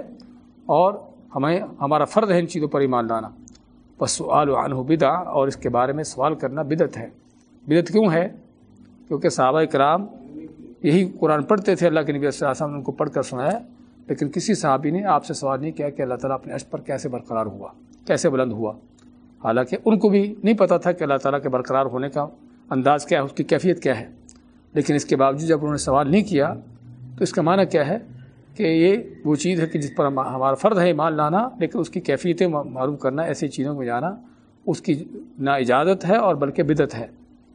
اور ہمیں، ہمارا فرض ہے ان چیزوں پر ایمان لانا۔ بس سوال و عنہ بدا اور اس کے بارے میں سوال کرنا بدت ہے۔ بدت کیوں ہے؟ کیونکہ صحابہ کرام یہی قرآن پڑھتے تھے، اللہ کے نبی صلی اللہ علیہ وسلم نے ان کو پڑھ کر سنایا، لیکن کسی صحابی نے آپ سے سوال نہیں کیا کہ اللہ تعالیٰ اپنے عشق پر کیسے برقرار ہوا، کیسے بلند ہوا۔ حالانکہ ان کو بھی نہیں پتہ تھا کہ اللہ تعالیٰ کے برقرار ہونے کا انداز کیا ہے، اس کی کیفیت کیا ہے۔ لیکن اس کے باوجود جب انہوں نے سوال نہیں کیا، تو اس کا معنی کیا ہے کہ یہ وہ چیز ہے کہ جس پر ہمارا فرد ہے ایمان لانا، لیکن اس کی کیفیتیں معلوم کرنا، ایسی چیزوں میں جانا، اس کی نا اجازت ہے اور بلکہ بدت ہے۔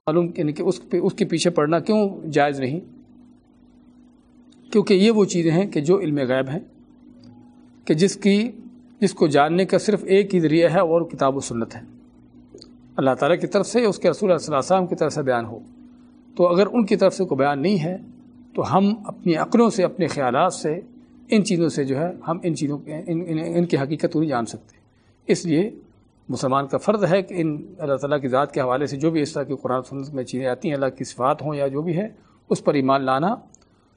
معلوم یعنی کہ اس اس کے پیچھے پڑنا کیوں جائز نہیں؟ کیونکہ یہ وہ چیزیں ہیں کہ جو علم غیب ہیں، کہ جس کی جس کو جاننے کا صرف ایک ہی ذریعہ ہے اور کتاب و سنت ہے۔ اللہ تعالیٰ کی طرف سے اس کے رسول صلی اللہ علیہ وسلم کی طرف سے بیان ہو۔ تو اگر ان کی طرف سے کوئی بیان نہیں ہے تو ہم اپنی عقلوں سے اپنے خیالات سے ان چیزوں سے جو ہے ہم ان چیزوں ان, ان, ان کی حقیقت کو نہیں جان سکتے۔ اس لیے مسلمان کا فرض ہے کہ ان اللہ تعالیٰ کی ذات کے حوالے سے جو بھی اس طرح کی قرآن سنت میں چیزیں آتی ہیں اللہ کی صفات ہوں یا جو بھی ہے اس پر ایمان لانا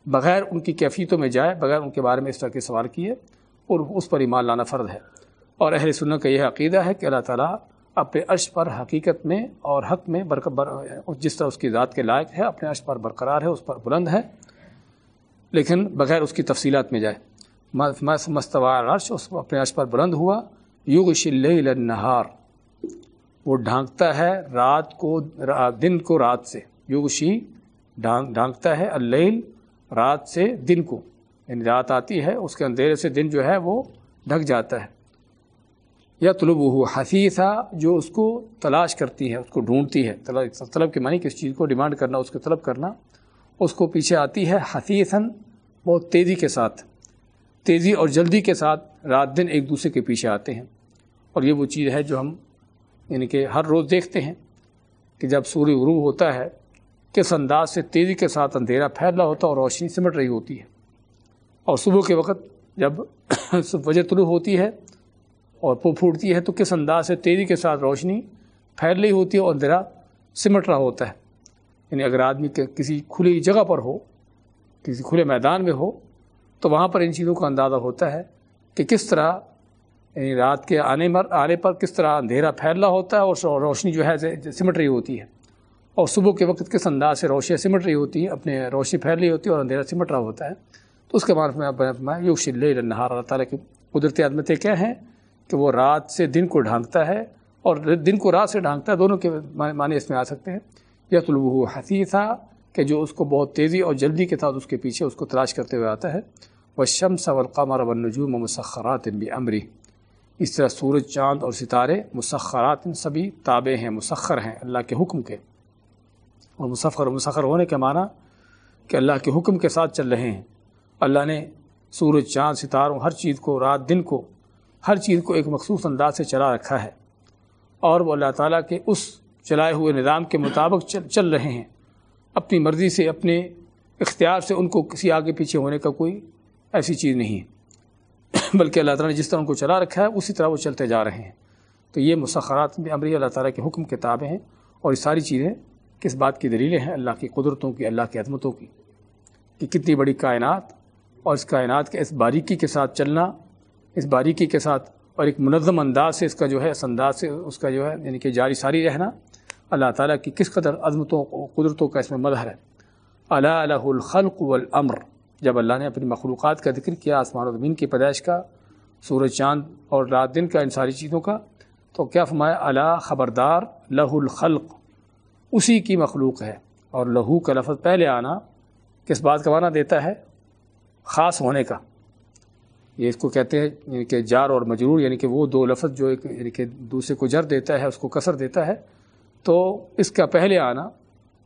بغیر ان کی کیفیتوں میں جائے بغیر ان کے بارے میں اس طرح کے سوال کیے اور اس پر ایمان لانا فرض ہے۔ اور اہل سنت کا یہ عقیدہ ہے کہ اللہ تعالیٰ اپنے عرش پر حقیقت میں اور حق میں بر جس طرح اس کی ذات کے لائق ہے، اپنے عرش پر برقرار ہے، اس پر بلند ہے، لیکن بغیر اس کی تفصیلات میں جائے۔ مستوا عرش اس اپنے عرش پر بلند ہوا۔ یوگ شل نہار وہ ڈھانکتا ہے رات کو دن کو رات سے۔ یوگ شی ڈھانکتا ہے اللیل رات سے دن کو۔ یعنی رات آتی ہے، اس کے اندھیرے سے دن جو ہے وہ ڈھک جاتا ہے۔ یا طلب وہ حفیظہ، جو اس کو تلاش کرتی ہے اس کو ڈھونڈتی ہے طلب کے معنی کس چیز کو ڈیمانڈ کرنا، اس کو طلب کرنا، اس کو پیچھے آتی ہے حفیظاً بہت تیزی کے ساتھ۔ تیزی اور جلدی کے ساتھ رات دن ایک دوسرے کے پیچھے آتے ہیں۔ اور یہ وہ چیز ہے جو ہم یعنی کہ ہر روز دیکھتے ہیں کہ جب سوری غروب ہوتا ہے، کس انداز سے تیزی کے ساتھ اندھیرا پھیل رہا ہوتا ہے اور روشنی سمٹ رہی ہوتی ہے۔ اور صبح کے وقت جب وجہ طلوع ہوتی ہے اور پو پھوٹتی ہے تو کس انداز سے تیزی کے ساتھ روشنی پھیل رہی ہوتی ہے اور اندھیرا سمٹ رہا ہوتا ہے؟ یعنی اگر آدمی کسی کھلی جگہ پر ہو، کسی کھلے میدان میں ہو، تو وہاں پر ان چیزوں کا اندازہ ہوتا ہے کہ کس طرح یعنی رات کے آنے مر، آنے پر کس طرح اندھیرا پھیل رہا ہوتا ہے اور روشنی جو ہے سمٹ رہی ہوتی ہے۔ اور صبح کے وقت کس انداز سے روشنی سمٹ رہی ہوتی ہے اپنے روشنی پھیل رہی ہوتی ہے اور اندھیرا سمٹ رہا ہوتا ہے۔ تو اس کے بعد میں یوگ شل نہار۔ اللہ تعالیٰ کی قدرتی عدمتیں کیا ہیں؟ کہ وہ رات سے دن کو ڈھانکتا ہے اور دن کو رات سے ڈھانکتا ہے، دونوں کے معنی اس میں آ سکتے ہیں۔ یا طلوع حسیثہ کہ جو اس کو بہت تیزی اور جلدی کے ساتھ اس کے پیچھے اس کو تلاش کرتے ہوئے آتا ہے۔ وہ شمس والقمر والنجوم مسخرات بھی امری اس طرح سورج، چاند اور ستارے مسخرات سبھی تابع ہیں، مسخر ہیں اللہ کے حکم کے۔ اور مسفر مسخر ہونے کے معنی کہ اللہ کے حکم کے ساتھ چل رہے ہیں۔ اللہ نے سورج، چاند، ستاروں، ہر چیز کو، رات، دن کو ہر چیز کو ایک مخصوص انداز سے چلا رکھا ہے اور وہ اللہ تعالیٰ کے اس چلائے ہوئے نظام کے مطابق چل چل رہے ہیں۔ اپنی مرضی سے، اپنے اختیار سے ان کو کسی آگے پیچھے ہونے کا کوئی ایسی چیز نہیں ہے۔ بلکہ اللہ تعالیٰ نے جس طرح ان کو چلا رکھا ہے، اسی طرح وہ چلتے جا رہے ہیں۔ تو یہ مسخرات میں امری اللہ تعالیٰ کے حکم کتابیں ہیں اور یہ ساری چیزیں کس بات کی دلیلیں ہیں؟ اللہ کی قدرتوں کی، اللہ کی عظمتوں کی۔ کہ کتنی بڑی کائنات اور اس کائنات کے اس باریکی کے ساتھ چلنا اس باریکی کے ساتھ اور ایک منظم انداز سے اس کا جو ہے، اس انداز سے اس کا جو ہے یعنی کہ جاری ساری رہنا اللہ تعالیٰ کی کس قدر عظمتوں قدرتوں کا اس میں مظہر ہے۔ اللہ الہ الخلق والامر۔ جب اللہ نے اپنی مخلوقات کا ذکر کیا آسمان و زمین کی پیدائش کا، سورج، چاند اور رات دن کا، ان ساری چیزوں کا، تو کیا فرمایا؟ اللہ خبردار لہ الخلق۔ اسی کی مخلوق ہے۔ اور لہو کا لفظ پہلے آنا کس بات کا معنی دیتا ہے؟ خاص ہونے کا۔ یہ اس کو کہتے ہیں یعنی کہ جار اور مجرور یعنی کہ وہ دو لفظ جو ایک یعنی کہ دوسرے کو جر دیتا ہے، اس کو کثر دیتا ہے۔ تو اس کا پہلے آنا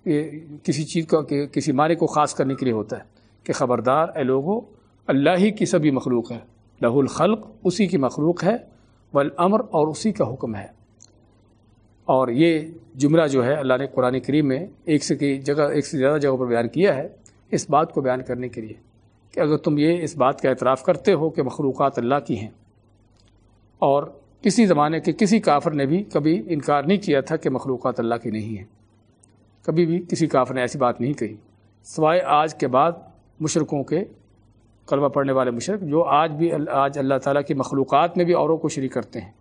یہ کسی چیز کا کسی معنی کو خاص کرنے کے لیے ہوتا ہے کہ خبردار، اے لوگو، اللہ ہی کی سبھی مخلوق ہے لہ الخلق، اسی کی مخلوق ہے، والامر اور اسی کا حکم ہے۔ اور یہ جملہ جو ہے اللہ نے قرآن کریم میں ایک سے کی جگہ، ایک سے زیادہ جگہ پر بیان کیا ہے اس بات کو بیان کرنے کے لیے۔ کہ اگر تم یہ اس بات کا اعتراف کرتے ہو کہ مخلوقات اللہ کی ہیں، اور کسی زمانے کے کسی کافر نے بھی کبھی انکار نہیں کیا تھا کہ مخلوقات اللہ کی نہیں ہیں۔ کبھی بھی کسی کافر نے ایسی بات نہیں کہی۔ سوائے آج کے بعد مشرقوں کے کلمہ پڑھنے والے مشرق جو آج بھی آج اللہ تعالیٰ کی مخلوقات میں بھی اوروں کو شریک کرتے ہیں۔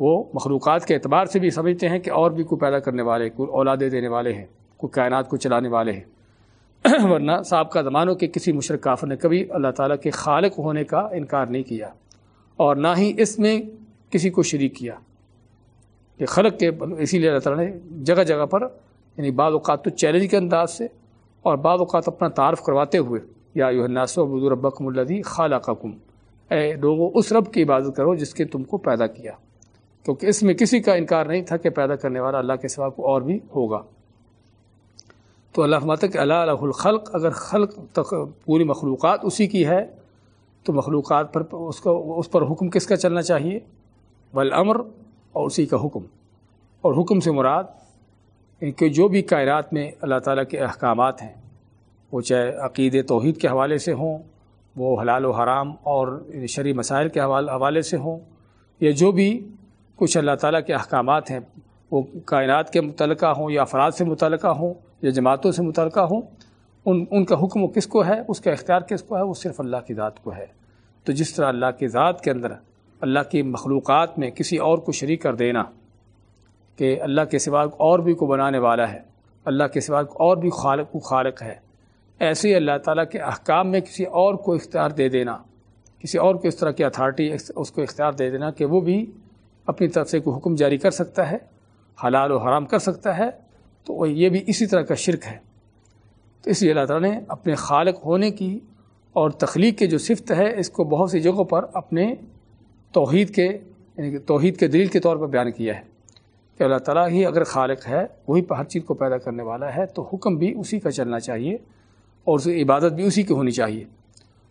وہ مخلوقات کے اعتبار سے بھی سمجھتے ہیں کہ اور بھی کوئی پیدا کرنے والے، کوئی اولادیں دینے والے ہیں، کوئی کائنات کو چلانے والے ہیں۔ ورنہ سابقہ زمانوں کے کسی مشرق کافر نے کبھی اللہ تعالیٰ کے خالق ہونے کا انکار نہیں کیا اور نہ ہی اس میں کسی کو شریک کیا کہ خلق کے اسی لیے اللہ تعالیٰ نے جگہ جگہ پر یعنی بعض اوقات تو چیلنج کے انداز سے اور بعض اوقات اپنا تعارف کرواتے ہوئے، یا یو ناس و ربکم الدی خالہ کم اے لوگوں اس رب کی عبادت کرو جس کے تم کو پیدا کیا، کیونکہ اس میں کسی کا انکار نہیں تھا کہ پیدا کرنے والا اللہ کے سوا کو اور بھی ہوگا۔ تو اللہ فرماتا کہ اللہ الہ الخلق، اگر خلق تک پوری مخلوقات اسی کی ہے، تو مخلوقات پر اس کو، اس پر حکم کس کا چلنا چاہیے؟ والامر اور اسی کا حکم۔ اور حکم سے مراد کہ جو بھی کائرات میں اللہ تعالیٰ کے احکامات ہیں، وہ چاہے عقید توحید کے حوالے سے ہوں، وہ حلال و حرام اور شرعی مسائل کے حوالے سے ہوں، یا جو بھی کچھ اللہ تعالیٰ کے احکامات ہیں، وہ کائنات کے متعلقہ ہوں یا افراد سے متعلقہ ہوں یا جماعتوں سے متعلقہ ہوں، ان ان کا حکم کس کو ہے، اس کا اختیار کس کو ہے، وہ صرف اللہ کی ذات کو ہے۔ تو جس طرح اللہ کی ذات کے اندر، اللہ کی مخلوقات میں کسی اور کو شریک کر دینا کہ اللہ کے سوا اور بھی کو بنانے والا ہے، اللہ کے سوا اور بھی خالق کو خالق ہے، ایسے ہی اللہ تعالیٰ کے احکام میں کسی اور کو اختیار دے دینا، کسی اور کو اس طرح کی اتھارٹی اس کو اختیار دے دینا کہ وہ بھی اپنی طرف سے کوئی حکم جاری کر سکتا ہے، حلال و حرام کر سکتا ہے تو یہ بھی اسی طرح کا شرک ہے۔ تو اس لیے اللہ تعالیٰ نے اپنے خالق ہونے کی اور تخلیق کے جو صفت ہے، اس کو بہت سی جگہوں پر اپنے توحید کے یعنی کہ توحید کے دلیل کے طور پر بیان کیا ہے۔ کہ اللہ تعالیٰ ہی اگر خالق ہے، وہی ہر چیز کو پیدا کرنے والا ہے، تو حکم بھی اسی کا چلنا چاہیے اور اس عبادت بھی اسی کی ہونی چاہیے۔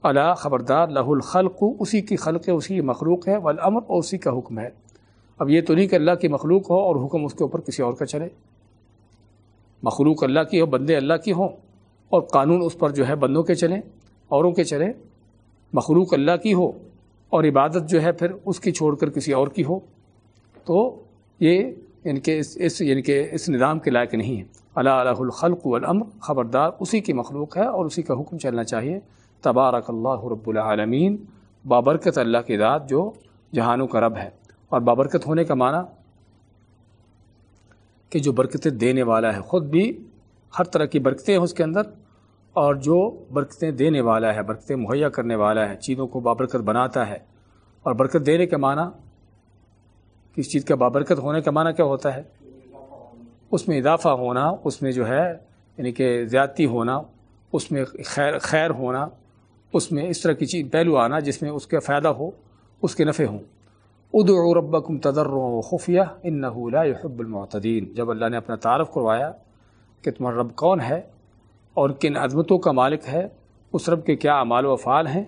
اللہ خبردار لہ الخلق، اسی کی خلق اسی کی مخلوق ہے، والامر، اور اسی کا حکم ہے۔ اب یہ تو نہیں کہ اللہ کی مخلوق ہو اور حکم اس کے اوپر کسی اور کا چلے۔ مخلوق اللہ کی ہو، بندے اللہ کی ہوں اور قانون اس پر جو ہے بندوں کے چلیں، اوروں کے چلیں، مخلوق اللہ کی ہو اور عبادت جو ہے پھر اس کی چھوڑ کر کسی اور کی ہو، تو یہ یعنی کہ اس اس یعنی کہ اس نظام کے لائق نہیں ہے۔ اللہ الہ الخلق والامر، خبردار اسی کی مخلوق ہے اور اسی کا حکم چلنا چاہیے۔ تبارک اللہ رب العالمین، بابرکت اللہ کی ذات جو جہانوں کا رب ہے۔ اور بابرکت ہونے کا معنی کہ جو برکتیں دینے والا ہے، خود بھی ہر طرح کی برکتیں ہیں اس کے اندر، اور جو برکتیں دینے والا ہے، برکتیں مہیا کرنے والا ہے، چیزوں کو بابرکت بناتا ہے، اور برکت دینے کا معنی، کس چیز کا بابرکت ہونے کا معنی کیا ہوتا ہے؟ اس میں اضافہ ہونا، اس میں جو ہے یعنی کہ زیادتی ہونا، اس میں خیر خیر ہونا، اس میں اس طرح کی چیز، پہلو آنا جس میں اس کا فائدہ ہو، اس کے نفع ہوں۔ ادعوا ربکم تدر و خفیہ انه لا يحب المعتدین۔ جب اللہ نے اپنا تعارف کروایا کہ تمہارا رب کون ہے اور کن عظمتوں کا مالک ہے، اس رب کے کیا اعمال و افعال ہیں،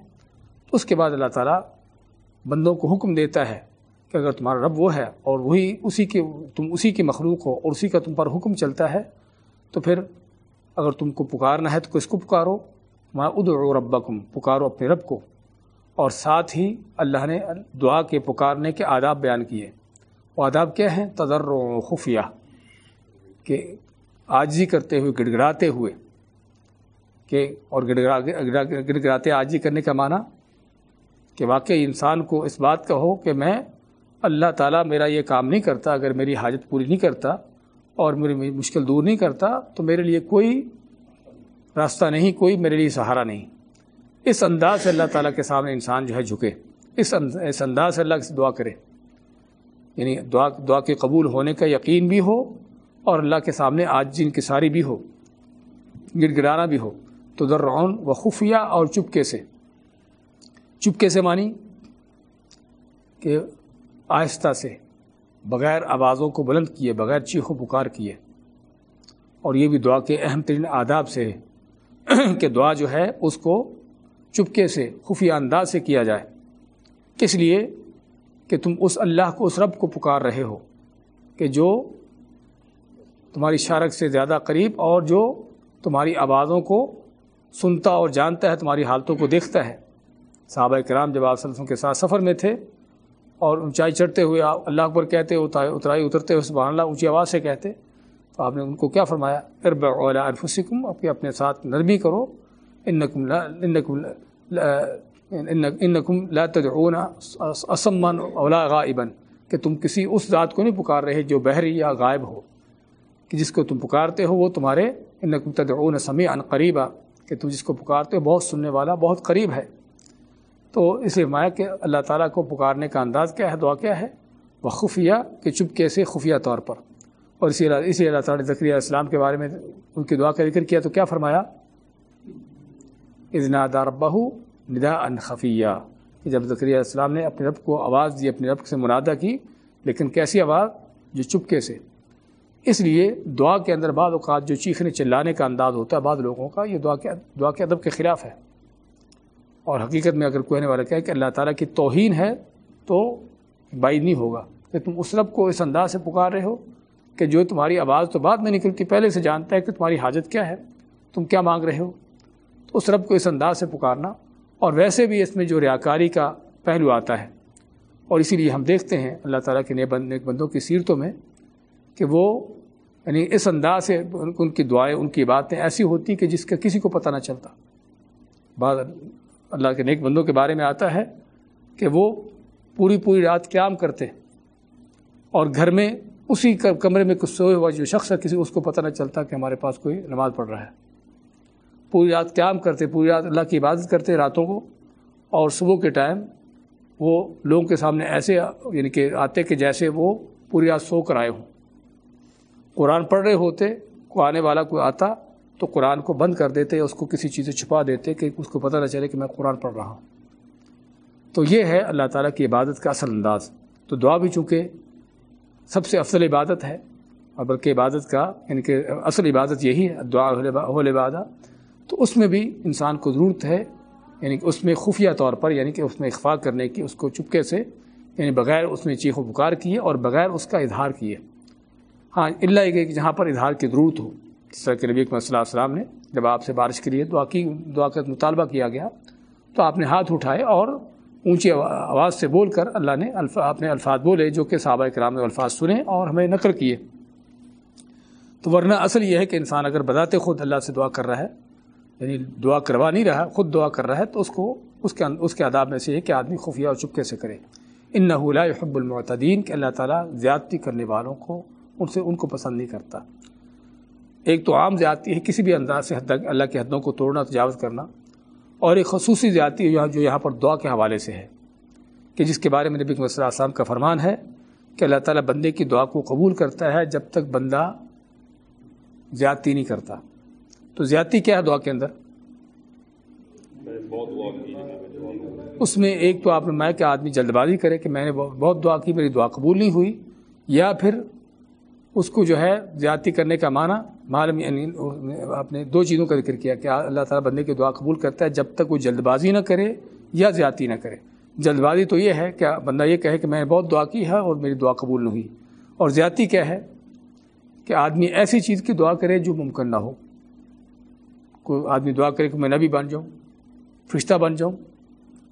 اس کے بعد اللہ تعالیٰ بندوں کو حکم دیتا ہے کہ اگر تمہارا رب وہ ہے اور وہی اسی کے تم اسی کی مخلوق ہو اور اسی کا تم پر حکم چلتا ہے، تو پھر اگر تم کو پکارنا ہے تو کس کو پکارو؟ ماں ادعو ربکم، پکارو اپنے رب کو۔ اور ساتھ ہی اللہ نے دعا کے پکارنے کے آداب بیان کیے۔ وہ آداب کیا ہیں؟ تذر و خفیہ، کہ آجزی کرتے ہوئے گڑ گڑاتے ہوئے، کہ اور گڑ گڑاتے آجزی کرنے کا معنی کہ واقعی انسان کو اس بات کا ہو کہ میں اللہ تعالیٰ میرا یہ کام نہیں کرتا، اگر میری حاجت پوری نہیں کرتا اور میری مشکل دور نہیں کرتا، تو میرے لیے کوئی راستہ نہیں، کوئی میرے لیے سہارا نہیں۔ اس انداز سے اللہ تعالیٰ کے سامنے انسان جو ہے جھکے۔ اس اس انداز سے اللہ سے دعا کرے۔ یعنی دعا دعا کے قبول ہونے کا یقین بھی ہو اور اللہ کے سامنے آج جن کی ساری بھی ہو گڑ گڑانا بھی ہو۔ تو درعون و خفیہ اور چپکے سے۔ چپکے سے مانی کہ آہستہ سے۔ بغیر آوازوں کو بلند کیے، بغیر چیخ و پکار کیے۔ اور یہ بھی دعا کے اہم ترین آداب سے کہ دعا جو ہے اس کو چپکے سے، خفیہ انداز سے کیا جائے۔ کس لیے؟ کہ تم اس اللہ کو، اس رب کو پکار رہے ہو کہ جو تمہاری شارک سے زیادہ قریب اور جو تمہاری آوازوں کو سنتا اور جانتا ہے، تمہاری حالتوں کو دیکھتا ہے۔ صحابہ کرام جب آپ وسلم کے ساتھ سفر میں تھے اور اونچائی چڑھتے ہوئے اللہ اکبر کہتے اترائی اترتے ہوئے سبحان اللہ اونچی آواز سے کہتے، تو آپ نے ان کو کیا فرمایا؟ ارب اولا الفسکم اپنے اپنے ساتھ نرمی کرو انکم لا انکم انکم لا تدعون اسمن اولا غائبا. کہ تم کسی اس ذات کو نہیں پکار رہے جو بحری یا غائب ہو. کہ جس کو تم پکارتے ہو وہ تمہارے انکم تدعون سمیعا قریبا کہ تم جس کو پکارتے ہو بہت سننے والا بہت قریب ہے. تو اس لیے مایا کہ اللہ تعالیٰ کو پکارنے کا انداز کیا ہے، دعا کیا ہے؟ وہ خفیہ کہ چپکے سے خفیہ طور پر. اور اسی اسی اللہ تعالیٰ نے ذکریہ السلام کے بارے میں ان کی دعا کا ذکر کیا تو کیا فرمایا؟ ادنا دار بہو ندا ان خفیہ کہ جب ذکریہ السلام نے اپنے رب کو آواز دی، اپنے رب سے منادہ کی، لیکن کیسی آواز؟ جو چپکے سے۔ اس لیے دعا کے اندر بعض اوقات جو چیخنے چلانے کا انداز ہوتا ہے، بعض لوگوں کا یہ دعا کے دعا کے ادب کے خلاف ہے۔ اور حقیقت میں اگر کوئی والا کہے کہ اللہ تعالیٰ کی توہین ہے، تو بائی نہیں ہوگا کہ تم اس رب کو اس انداز سے پکار رہے ہو کہ جو تمہاری آواز تو بعد میں نکلتی، پہلے سے جانتا ہے کہ تمہاری حاجت کیا ہے، تم کیا مانگ رہے ہو۔ تو اس رب کو اس انداز سے پکارنا اور ویسے بھی اس میں جو ریاکاری کا پہلو آتا ہے۔ اور اسی لیے ہم دیکھتے ہیں اللہ تعالیٰ کے نیک بندوں کی سیرتوں میں کہ وہ یعنی اس انداز سے ان کی دعائیں، ان کی باتیں ایسی ہوتی کہ جس کا کسی کو پتہ نہ چلتا۔ بعض اللہ کے نیک بندوں کے بارے میں آتا ہے کہ وہ پوری پوری رات قیام کرتے اور گھر میں اسی کمرے میں کچھ سوئے ہوا جو شخص ہے، کسی، اس کو پتہ نہ چلتا کہ ہمارے پاس کوئی نماز پڑھ رہا ہے۔ پوری رات قیام کرتے، پوری رات اللہ کی عبادت کرتے راتوں کو، اور صبح کے ٹائم وہ لوگوں کے سامنے ایسے یعنی کہ آتے کہ جیسے وہ پوری رات سو کر آئے ہوں۔ قرآن پڑھ رہے ہوتے کو آنے والا کوئی آتا تو قرآن کو بند کر دیتے، اس کو کسی چیز سے چھپا دیتے کہ اس کو پتہ نہ چلے کہ میں قرآن پڑھ رہا ہوں۔ تو یہ ہے اللہ تعالیٰ کی عبادت کا اصل انداز۔ تو دعا بھی چونکہ سب سے افضل عبادت ہے، اور بلکہ عبادت کا یعنی کہ اصل عبادت یہی ہے، دعا ہو عبادت تو اس میں بھی انسان کو ضرورت ہے یعنی کہ اس میں خفیہ طور پر یعنی کہ اس میں اخفاق کرنے کی، اس کو چپکے سے یعنی بغیر اس میں چیخ و پکار کیے اور بغیر اس کا اظہار کیے۔ ہاں اللہ یہ کہ جہاں پر اظہار کی ضرورت ہو۔ جس طرح کہ نبی اکمل صلی اللہ علیہ وسلم نے جب آپ سے بارش کے لیے دعا کی، دعا کا مطالبہ کیا گیا، تو آپ نے ہاتھ اٹھائے اور اونچی آواز سے بول کر اللہ نے اپنے الفاظ بولے جو کہ صحابہ کرام نے الفاظ سنے اور ہمیں نقل کیے۔ تو ورنہ اصل یہ ہے کہ انسان اگر بتاتے خود اللہ سے دعا کر رہا ہے یعنی دعا کروا نہیں رہا، خود دعا کر رہا ہے، تو اس کو، اس کے اس کے آداب میں سے یہ کہ آدمی خفیہ اور چپکے سے کرے۔ ان نہ حب المعتدین، کہ اللہ تعالیٰ زیادتی کرنے والوں کو ان سے، ان کو پسند نہیں کرتا۔ ایک تو عام زیادتی ہے، کسی بھی انداز سے حد اللہ کے حدوں کو توڑنا، تجاوز کرنا۔ اور ایک خصوصی زیادتی ہے جو یہاں پر دعا کے حوالے سے ہے، کہ جس کے بارے میں نبی صلی اللہ علیہ کا فرمان ہے کہ اللہ تعالیٰ بندے کی دعا کو قبول کرتا ہے جب تک بندہ زیادتی نہیں کرتا۔ تو زیادتی کیا ہے دعا کے اندر؟ اس میں ایک تو آپ نے میں کہ آدمی جلد بازی کرے کہ میں نے بہت دعا کی، میری دعا قبول نہیں ہوئی، یا پھر اس کو جو ہے زیادتی کرنے کا معنی معلوم یعنی آپ نے دو چیزوں کا ذکر کیا کہ اللہ تعالیٰ بندے کی دعا قبول کرتا ہے جب تک وہ جلد بازی نہ کرے یا زیادتی نہ کرے۔ جلد بازی تو یہ ہے کہ بندہ یہ کہے کہ میں نے بہت دعا کی ہے اور میری دعا قبول نہیں ہوئی؟ اور زیادتی کیا ہے؟ کہ آدمی ایسی چیز کی دعا کرے جو ممکن نہ ہو۔ کوئی آدمی دعا کرے کہ میں نبی بن جاؤں، فرشتہ بن جاؤں،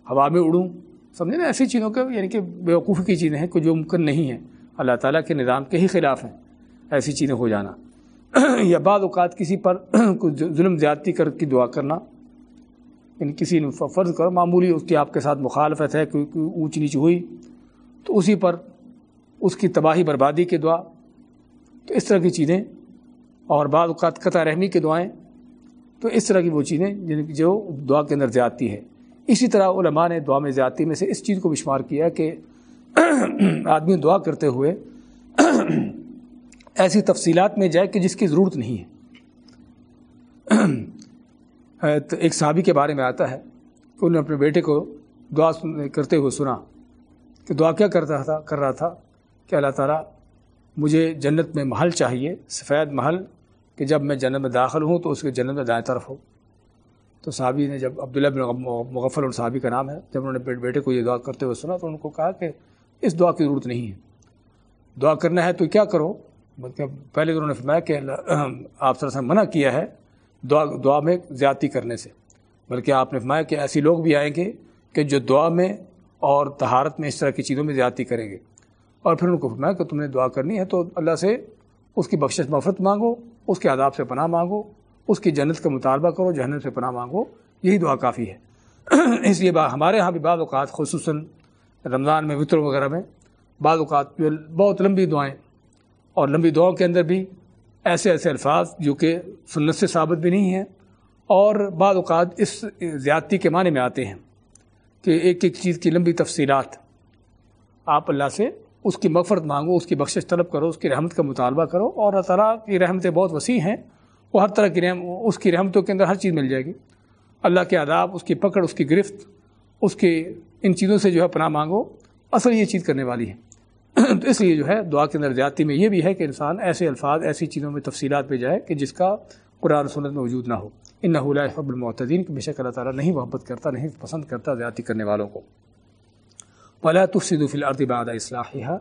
ہوا میں اڑوں۔ سمجھے نا ایسی چیزوں کے یعنی کہ بیوقوفی کی چیزیں ہیں کہ جو ممکن نہیں ہیں۔ اللہ تعالیٰ کے نظام کے ہی خلاف ہیں ایسی چیزیں ہو جانا۔ یا بعض اوقات کسی پر ظلم زیادتی کر کی دعا کرنا۔ یعنی کسی نے فرض کرو، معمولی اس کی آپ کے ساتھ مخالفت ہے کوئی اونچ نیچ ہوئی، تو اسی پر اس کی تباہی، بربادی کی دعا۔ تو اس طرح کی چیزیں اور بعض اوقات قطع رحمی کی دعائیں تو اس طرح کی وہ چیزیں جن جو دعا کے اندر زیادتی ہے۔ اسی طرح علماء نے دعا میں زیادتی میں سے اس چیز کو بھی شمار کیا کہ آدمی دعا کرتے ہوئے ایسی تفصیلات میں جائے کہ جس کی ضرورت نہیں ہے۔ تو ایک صحابی کے بارے میں آتا ہے کہ انہوں نے اپنے بیٹے کو دعا کرتے ہوئے سنا کہ دعا کیا کرتا تھا، کر رہا تھا؟ کہ اللہ تعالیٰ مجھے جنت میں محل چاہیے، سفید محل کہ جب میں جنت میں داخل ہوں تو اس کے جنت میں دائیں طرف ہو۔ تو صحابی نے جب عبداللہ بن مغفر اور صحابی کا نام ہے، جب انہوں نے بیٹے کو یہ دعا کرتے ہوئے سنا تو ان کو کہا کہ اس دعا کی ضرورت نہیں ہے۔ دعا کرنا ہے تو کیا کرو؟ مطلب پہلے انہوں نے فرمایا کہ آپ سر سے منع کیا ہے دعا دعا میں زیادتی کرنے سے۔ بلکہ آپ نے فرمایا کہ ایسی لوگ بھی آئیں گے کہ جو دعا میں اور تہارت میں اس طرح کی چیزوں میں زیادتی کریں گے۔ اور پھر ان کو فرمایا کہ تم نے دعا کرنی ہے تو اللہ سے اس کی بخشش مفرت مانگو۔ اس کے عذاب سے پناہ مانگو، اس کی جنت کا مطالبہ کرو، جہنم سے پناہ مانگو، یہی دعا کافی ہے۔ اس لیے ہمارے ہاں بھی بعض اوقات، خصوصاً رمضان میں وطر وغیرہ میں، بعض اوقات بہت لمبی دعائیں اور لمبی دعاؤں کے اندر بھی ایسے ایسے الفاظ جو کہ سنت سے ثابت بھی نہیں ہیں اور بعض اوقات اس زیادتی کے معنی میں آتے ہیں کہ ایک ایک چیز کی لمبی تفصیلات آپ اللہ سے اس کی مغفرت مانگو، اس کی بخشش طلب کرو، اس کی رحمت کا مطالبہ کرو۔ اور اللہ تعالیٰ کی رحمتیں بہت وسیع ہیں۔ وہ ہر طرح کی رحم، اس کی رحمتوں کے اندر ہر چیز مل جائے گی۔ اللہ کے آداب اس کی پکڑ، اس کی گرفت، اس کے ان چیزوں سے جو ہے پناہ مانگو۔ اصل یہ چیز کرنے والی ہے تو اس لیے جو ہے دعا کے اندر زیادتی میں یہ بھی ہے کہ انسان ایسے الفاظ، ایسی چیزوں میں تفصیلات پہ جائے کہ جس کا قرآن سنت میں وجود نہ ہو۔ ان نہ حب المعتدین، کہ بے شک اللہ تعالیٰ نہیں محبت کرتا، نہیں پسند کرتا زیادتی کرنے والوں کو۔ پلا تفصد فی الارض بعد اصلاحہ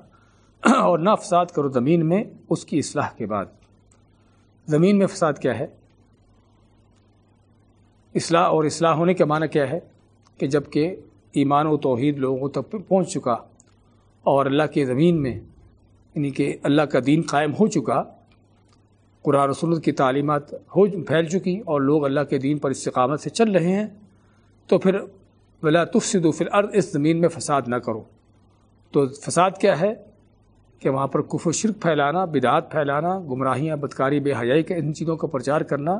اور نہ فساد کرو زمین میں اس کی اصلاح کے بعد۔ زمین میں فساد کیا ہے؟ اصلاح اور اصلاح ہونے کا معنی کیا ہے؟ کہ جبکہ ایمان و توحید لوگوں تک پہنچ چکا اور اللہ کے زمین میں یعنی کہ اللہ کا دین قائم ہو چکا، قرآن رسول کی تعلیمات ہو پھیل چکی اور لوگ اللہ کے دین پر استقامت سے چل رہے ہیں، تو پھر بلا تفصد و فی الارض، اس زمین میں فساد نہ کرو۔ تو فساد کیا ہے؟ کہ وہاں پر کف و شرک پھیلانا، بدعات پھیلانا، گمراہیاں، بدکاری، بے حیائی کے ان چیزوں کا پرچار کرنا۔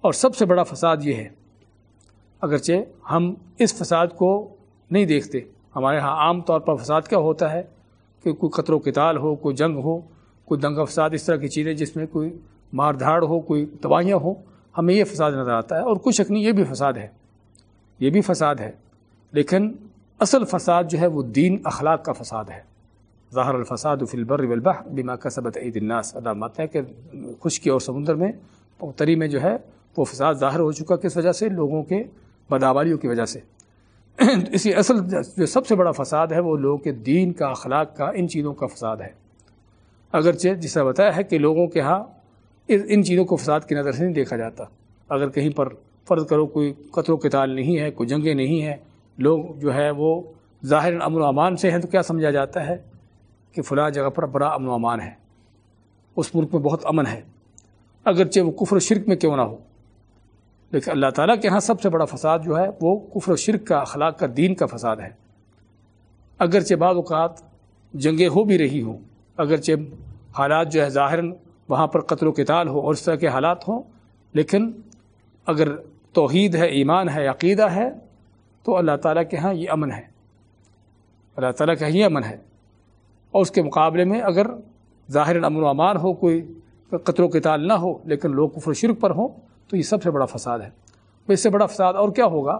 اور سب سے بڑا فساد یہ ہے، اگرچہ ہم اس فساد کو نہیں دیکھتے۔ ہمارے ہاں عام طور پر فساد کیا ہوتا ہے؟ کہ کوئی قطر و کتال ہو، کوئی جنگ ہو، کوئی دنگا فساد، اس طرح کی چیزیں جس میں کوئی مار دھاڑ ہو، کوئی تباہیاں ہوں، ہمیں یہ فساد نظر آتا ہے۔ اور کچھ شکنی یہ بھی فساد ہے۔ یہ بھی فساد ہے، لیکن اصل فساد جو ہے وہ دین اخلاق کا فساد ہے۔ ظاہر الفساد فی البر والبحر بما کسبت عید الناس۔ ادا مت ہے کہ خشکی اور سمندر میں تری میں جو ہے وہ فساد ظاہر ہو چکا کس وجہ سے؟ لوگوں کے بداواریوں کی وجہ سے۔ اسی اصل جو سب سے بڑا فساد ہے وہ لوگوں کے دین کا، اخلاق کا، ان چیزوں کا فساد ہے۔ اگرچہ جس طرح بتایا ہے کہ لوگوں کے ہاں ان چیزوں کو فساد کی نظر سے نہیں دیکھا جاتا۔ اگر کہیں پر فرض کرو کوئی قطر و کتال نہیں ہے، کوئی جنگیں نہیں ہیں، لوگ جو ہے وہ ظاہر امن و امان سے ہیں تو کیا سمجھا جاتا ہے کہ فلاں جگہ پر بڑا امن و امان ہے؟ اس ملک میں بہت امن ہے۔ اگرچہ وہ کفر و شرک میں کیوں نہ ہو، لیکن اللہ تعالیٰ کے ہاں سب سے بڑا فساد جو ہے وہ کفر و شرک کا اخلاق کا، دین کا فساد ہے۔ اگرچہ بعض اوقات جنگیں ہو بھی رہی ہوں، اگرچہ حالات جو ہے ظاہر وہاں پر قتل و کتال ہو اور اس طرح کے حالات ہوں، لیکن اگر توحید ہے، ایمان ہے، عقیدہ ہے، تو اللہ تعالیٰ کے ہاں یہ امن ہے۔ اللہ تعالیٰ کا ہاں یہ امن ہے۔ اور اس کے مقابلے میں اگر ظاہر امن و امان ہو، کوئی قطر و کتال نہ ہو، لیکن لوگ کفر شرک پر ہوں، تو یہ سب سے بڑا فساد ہے۔ اس سے بڑا فساد اور کیا ہوگا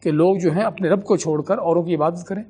کہ لوگ جو ہیں اپنے رب کو چھوڑ کر اوروں کی عبادت کریں؟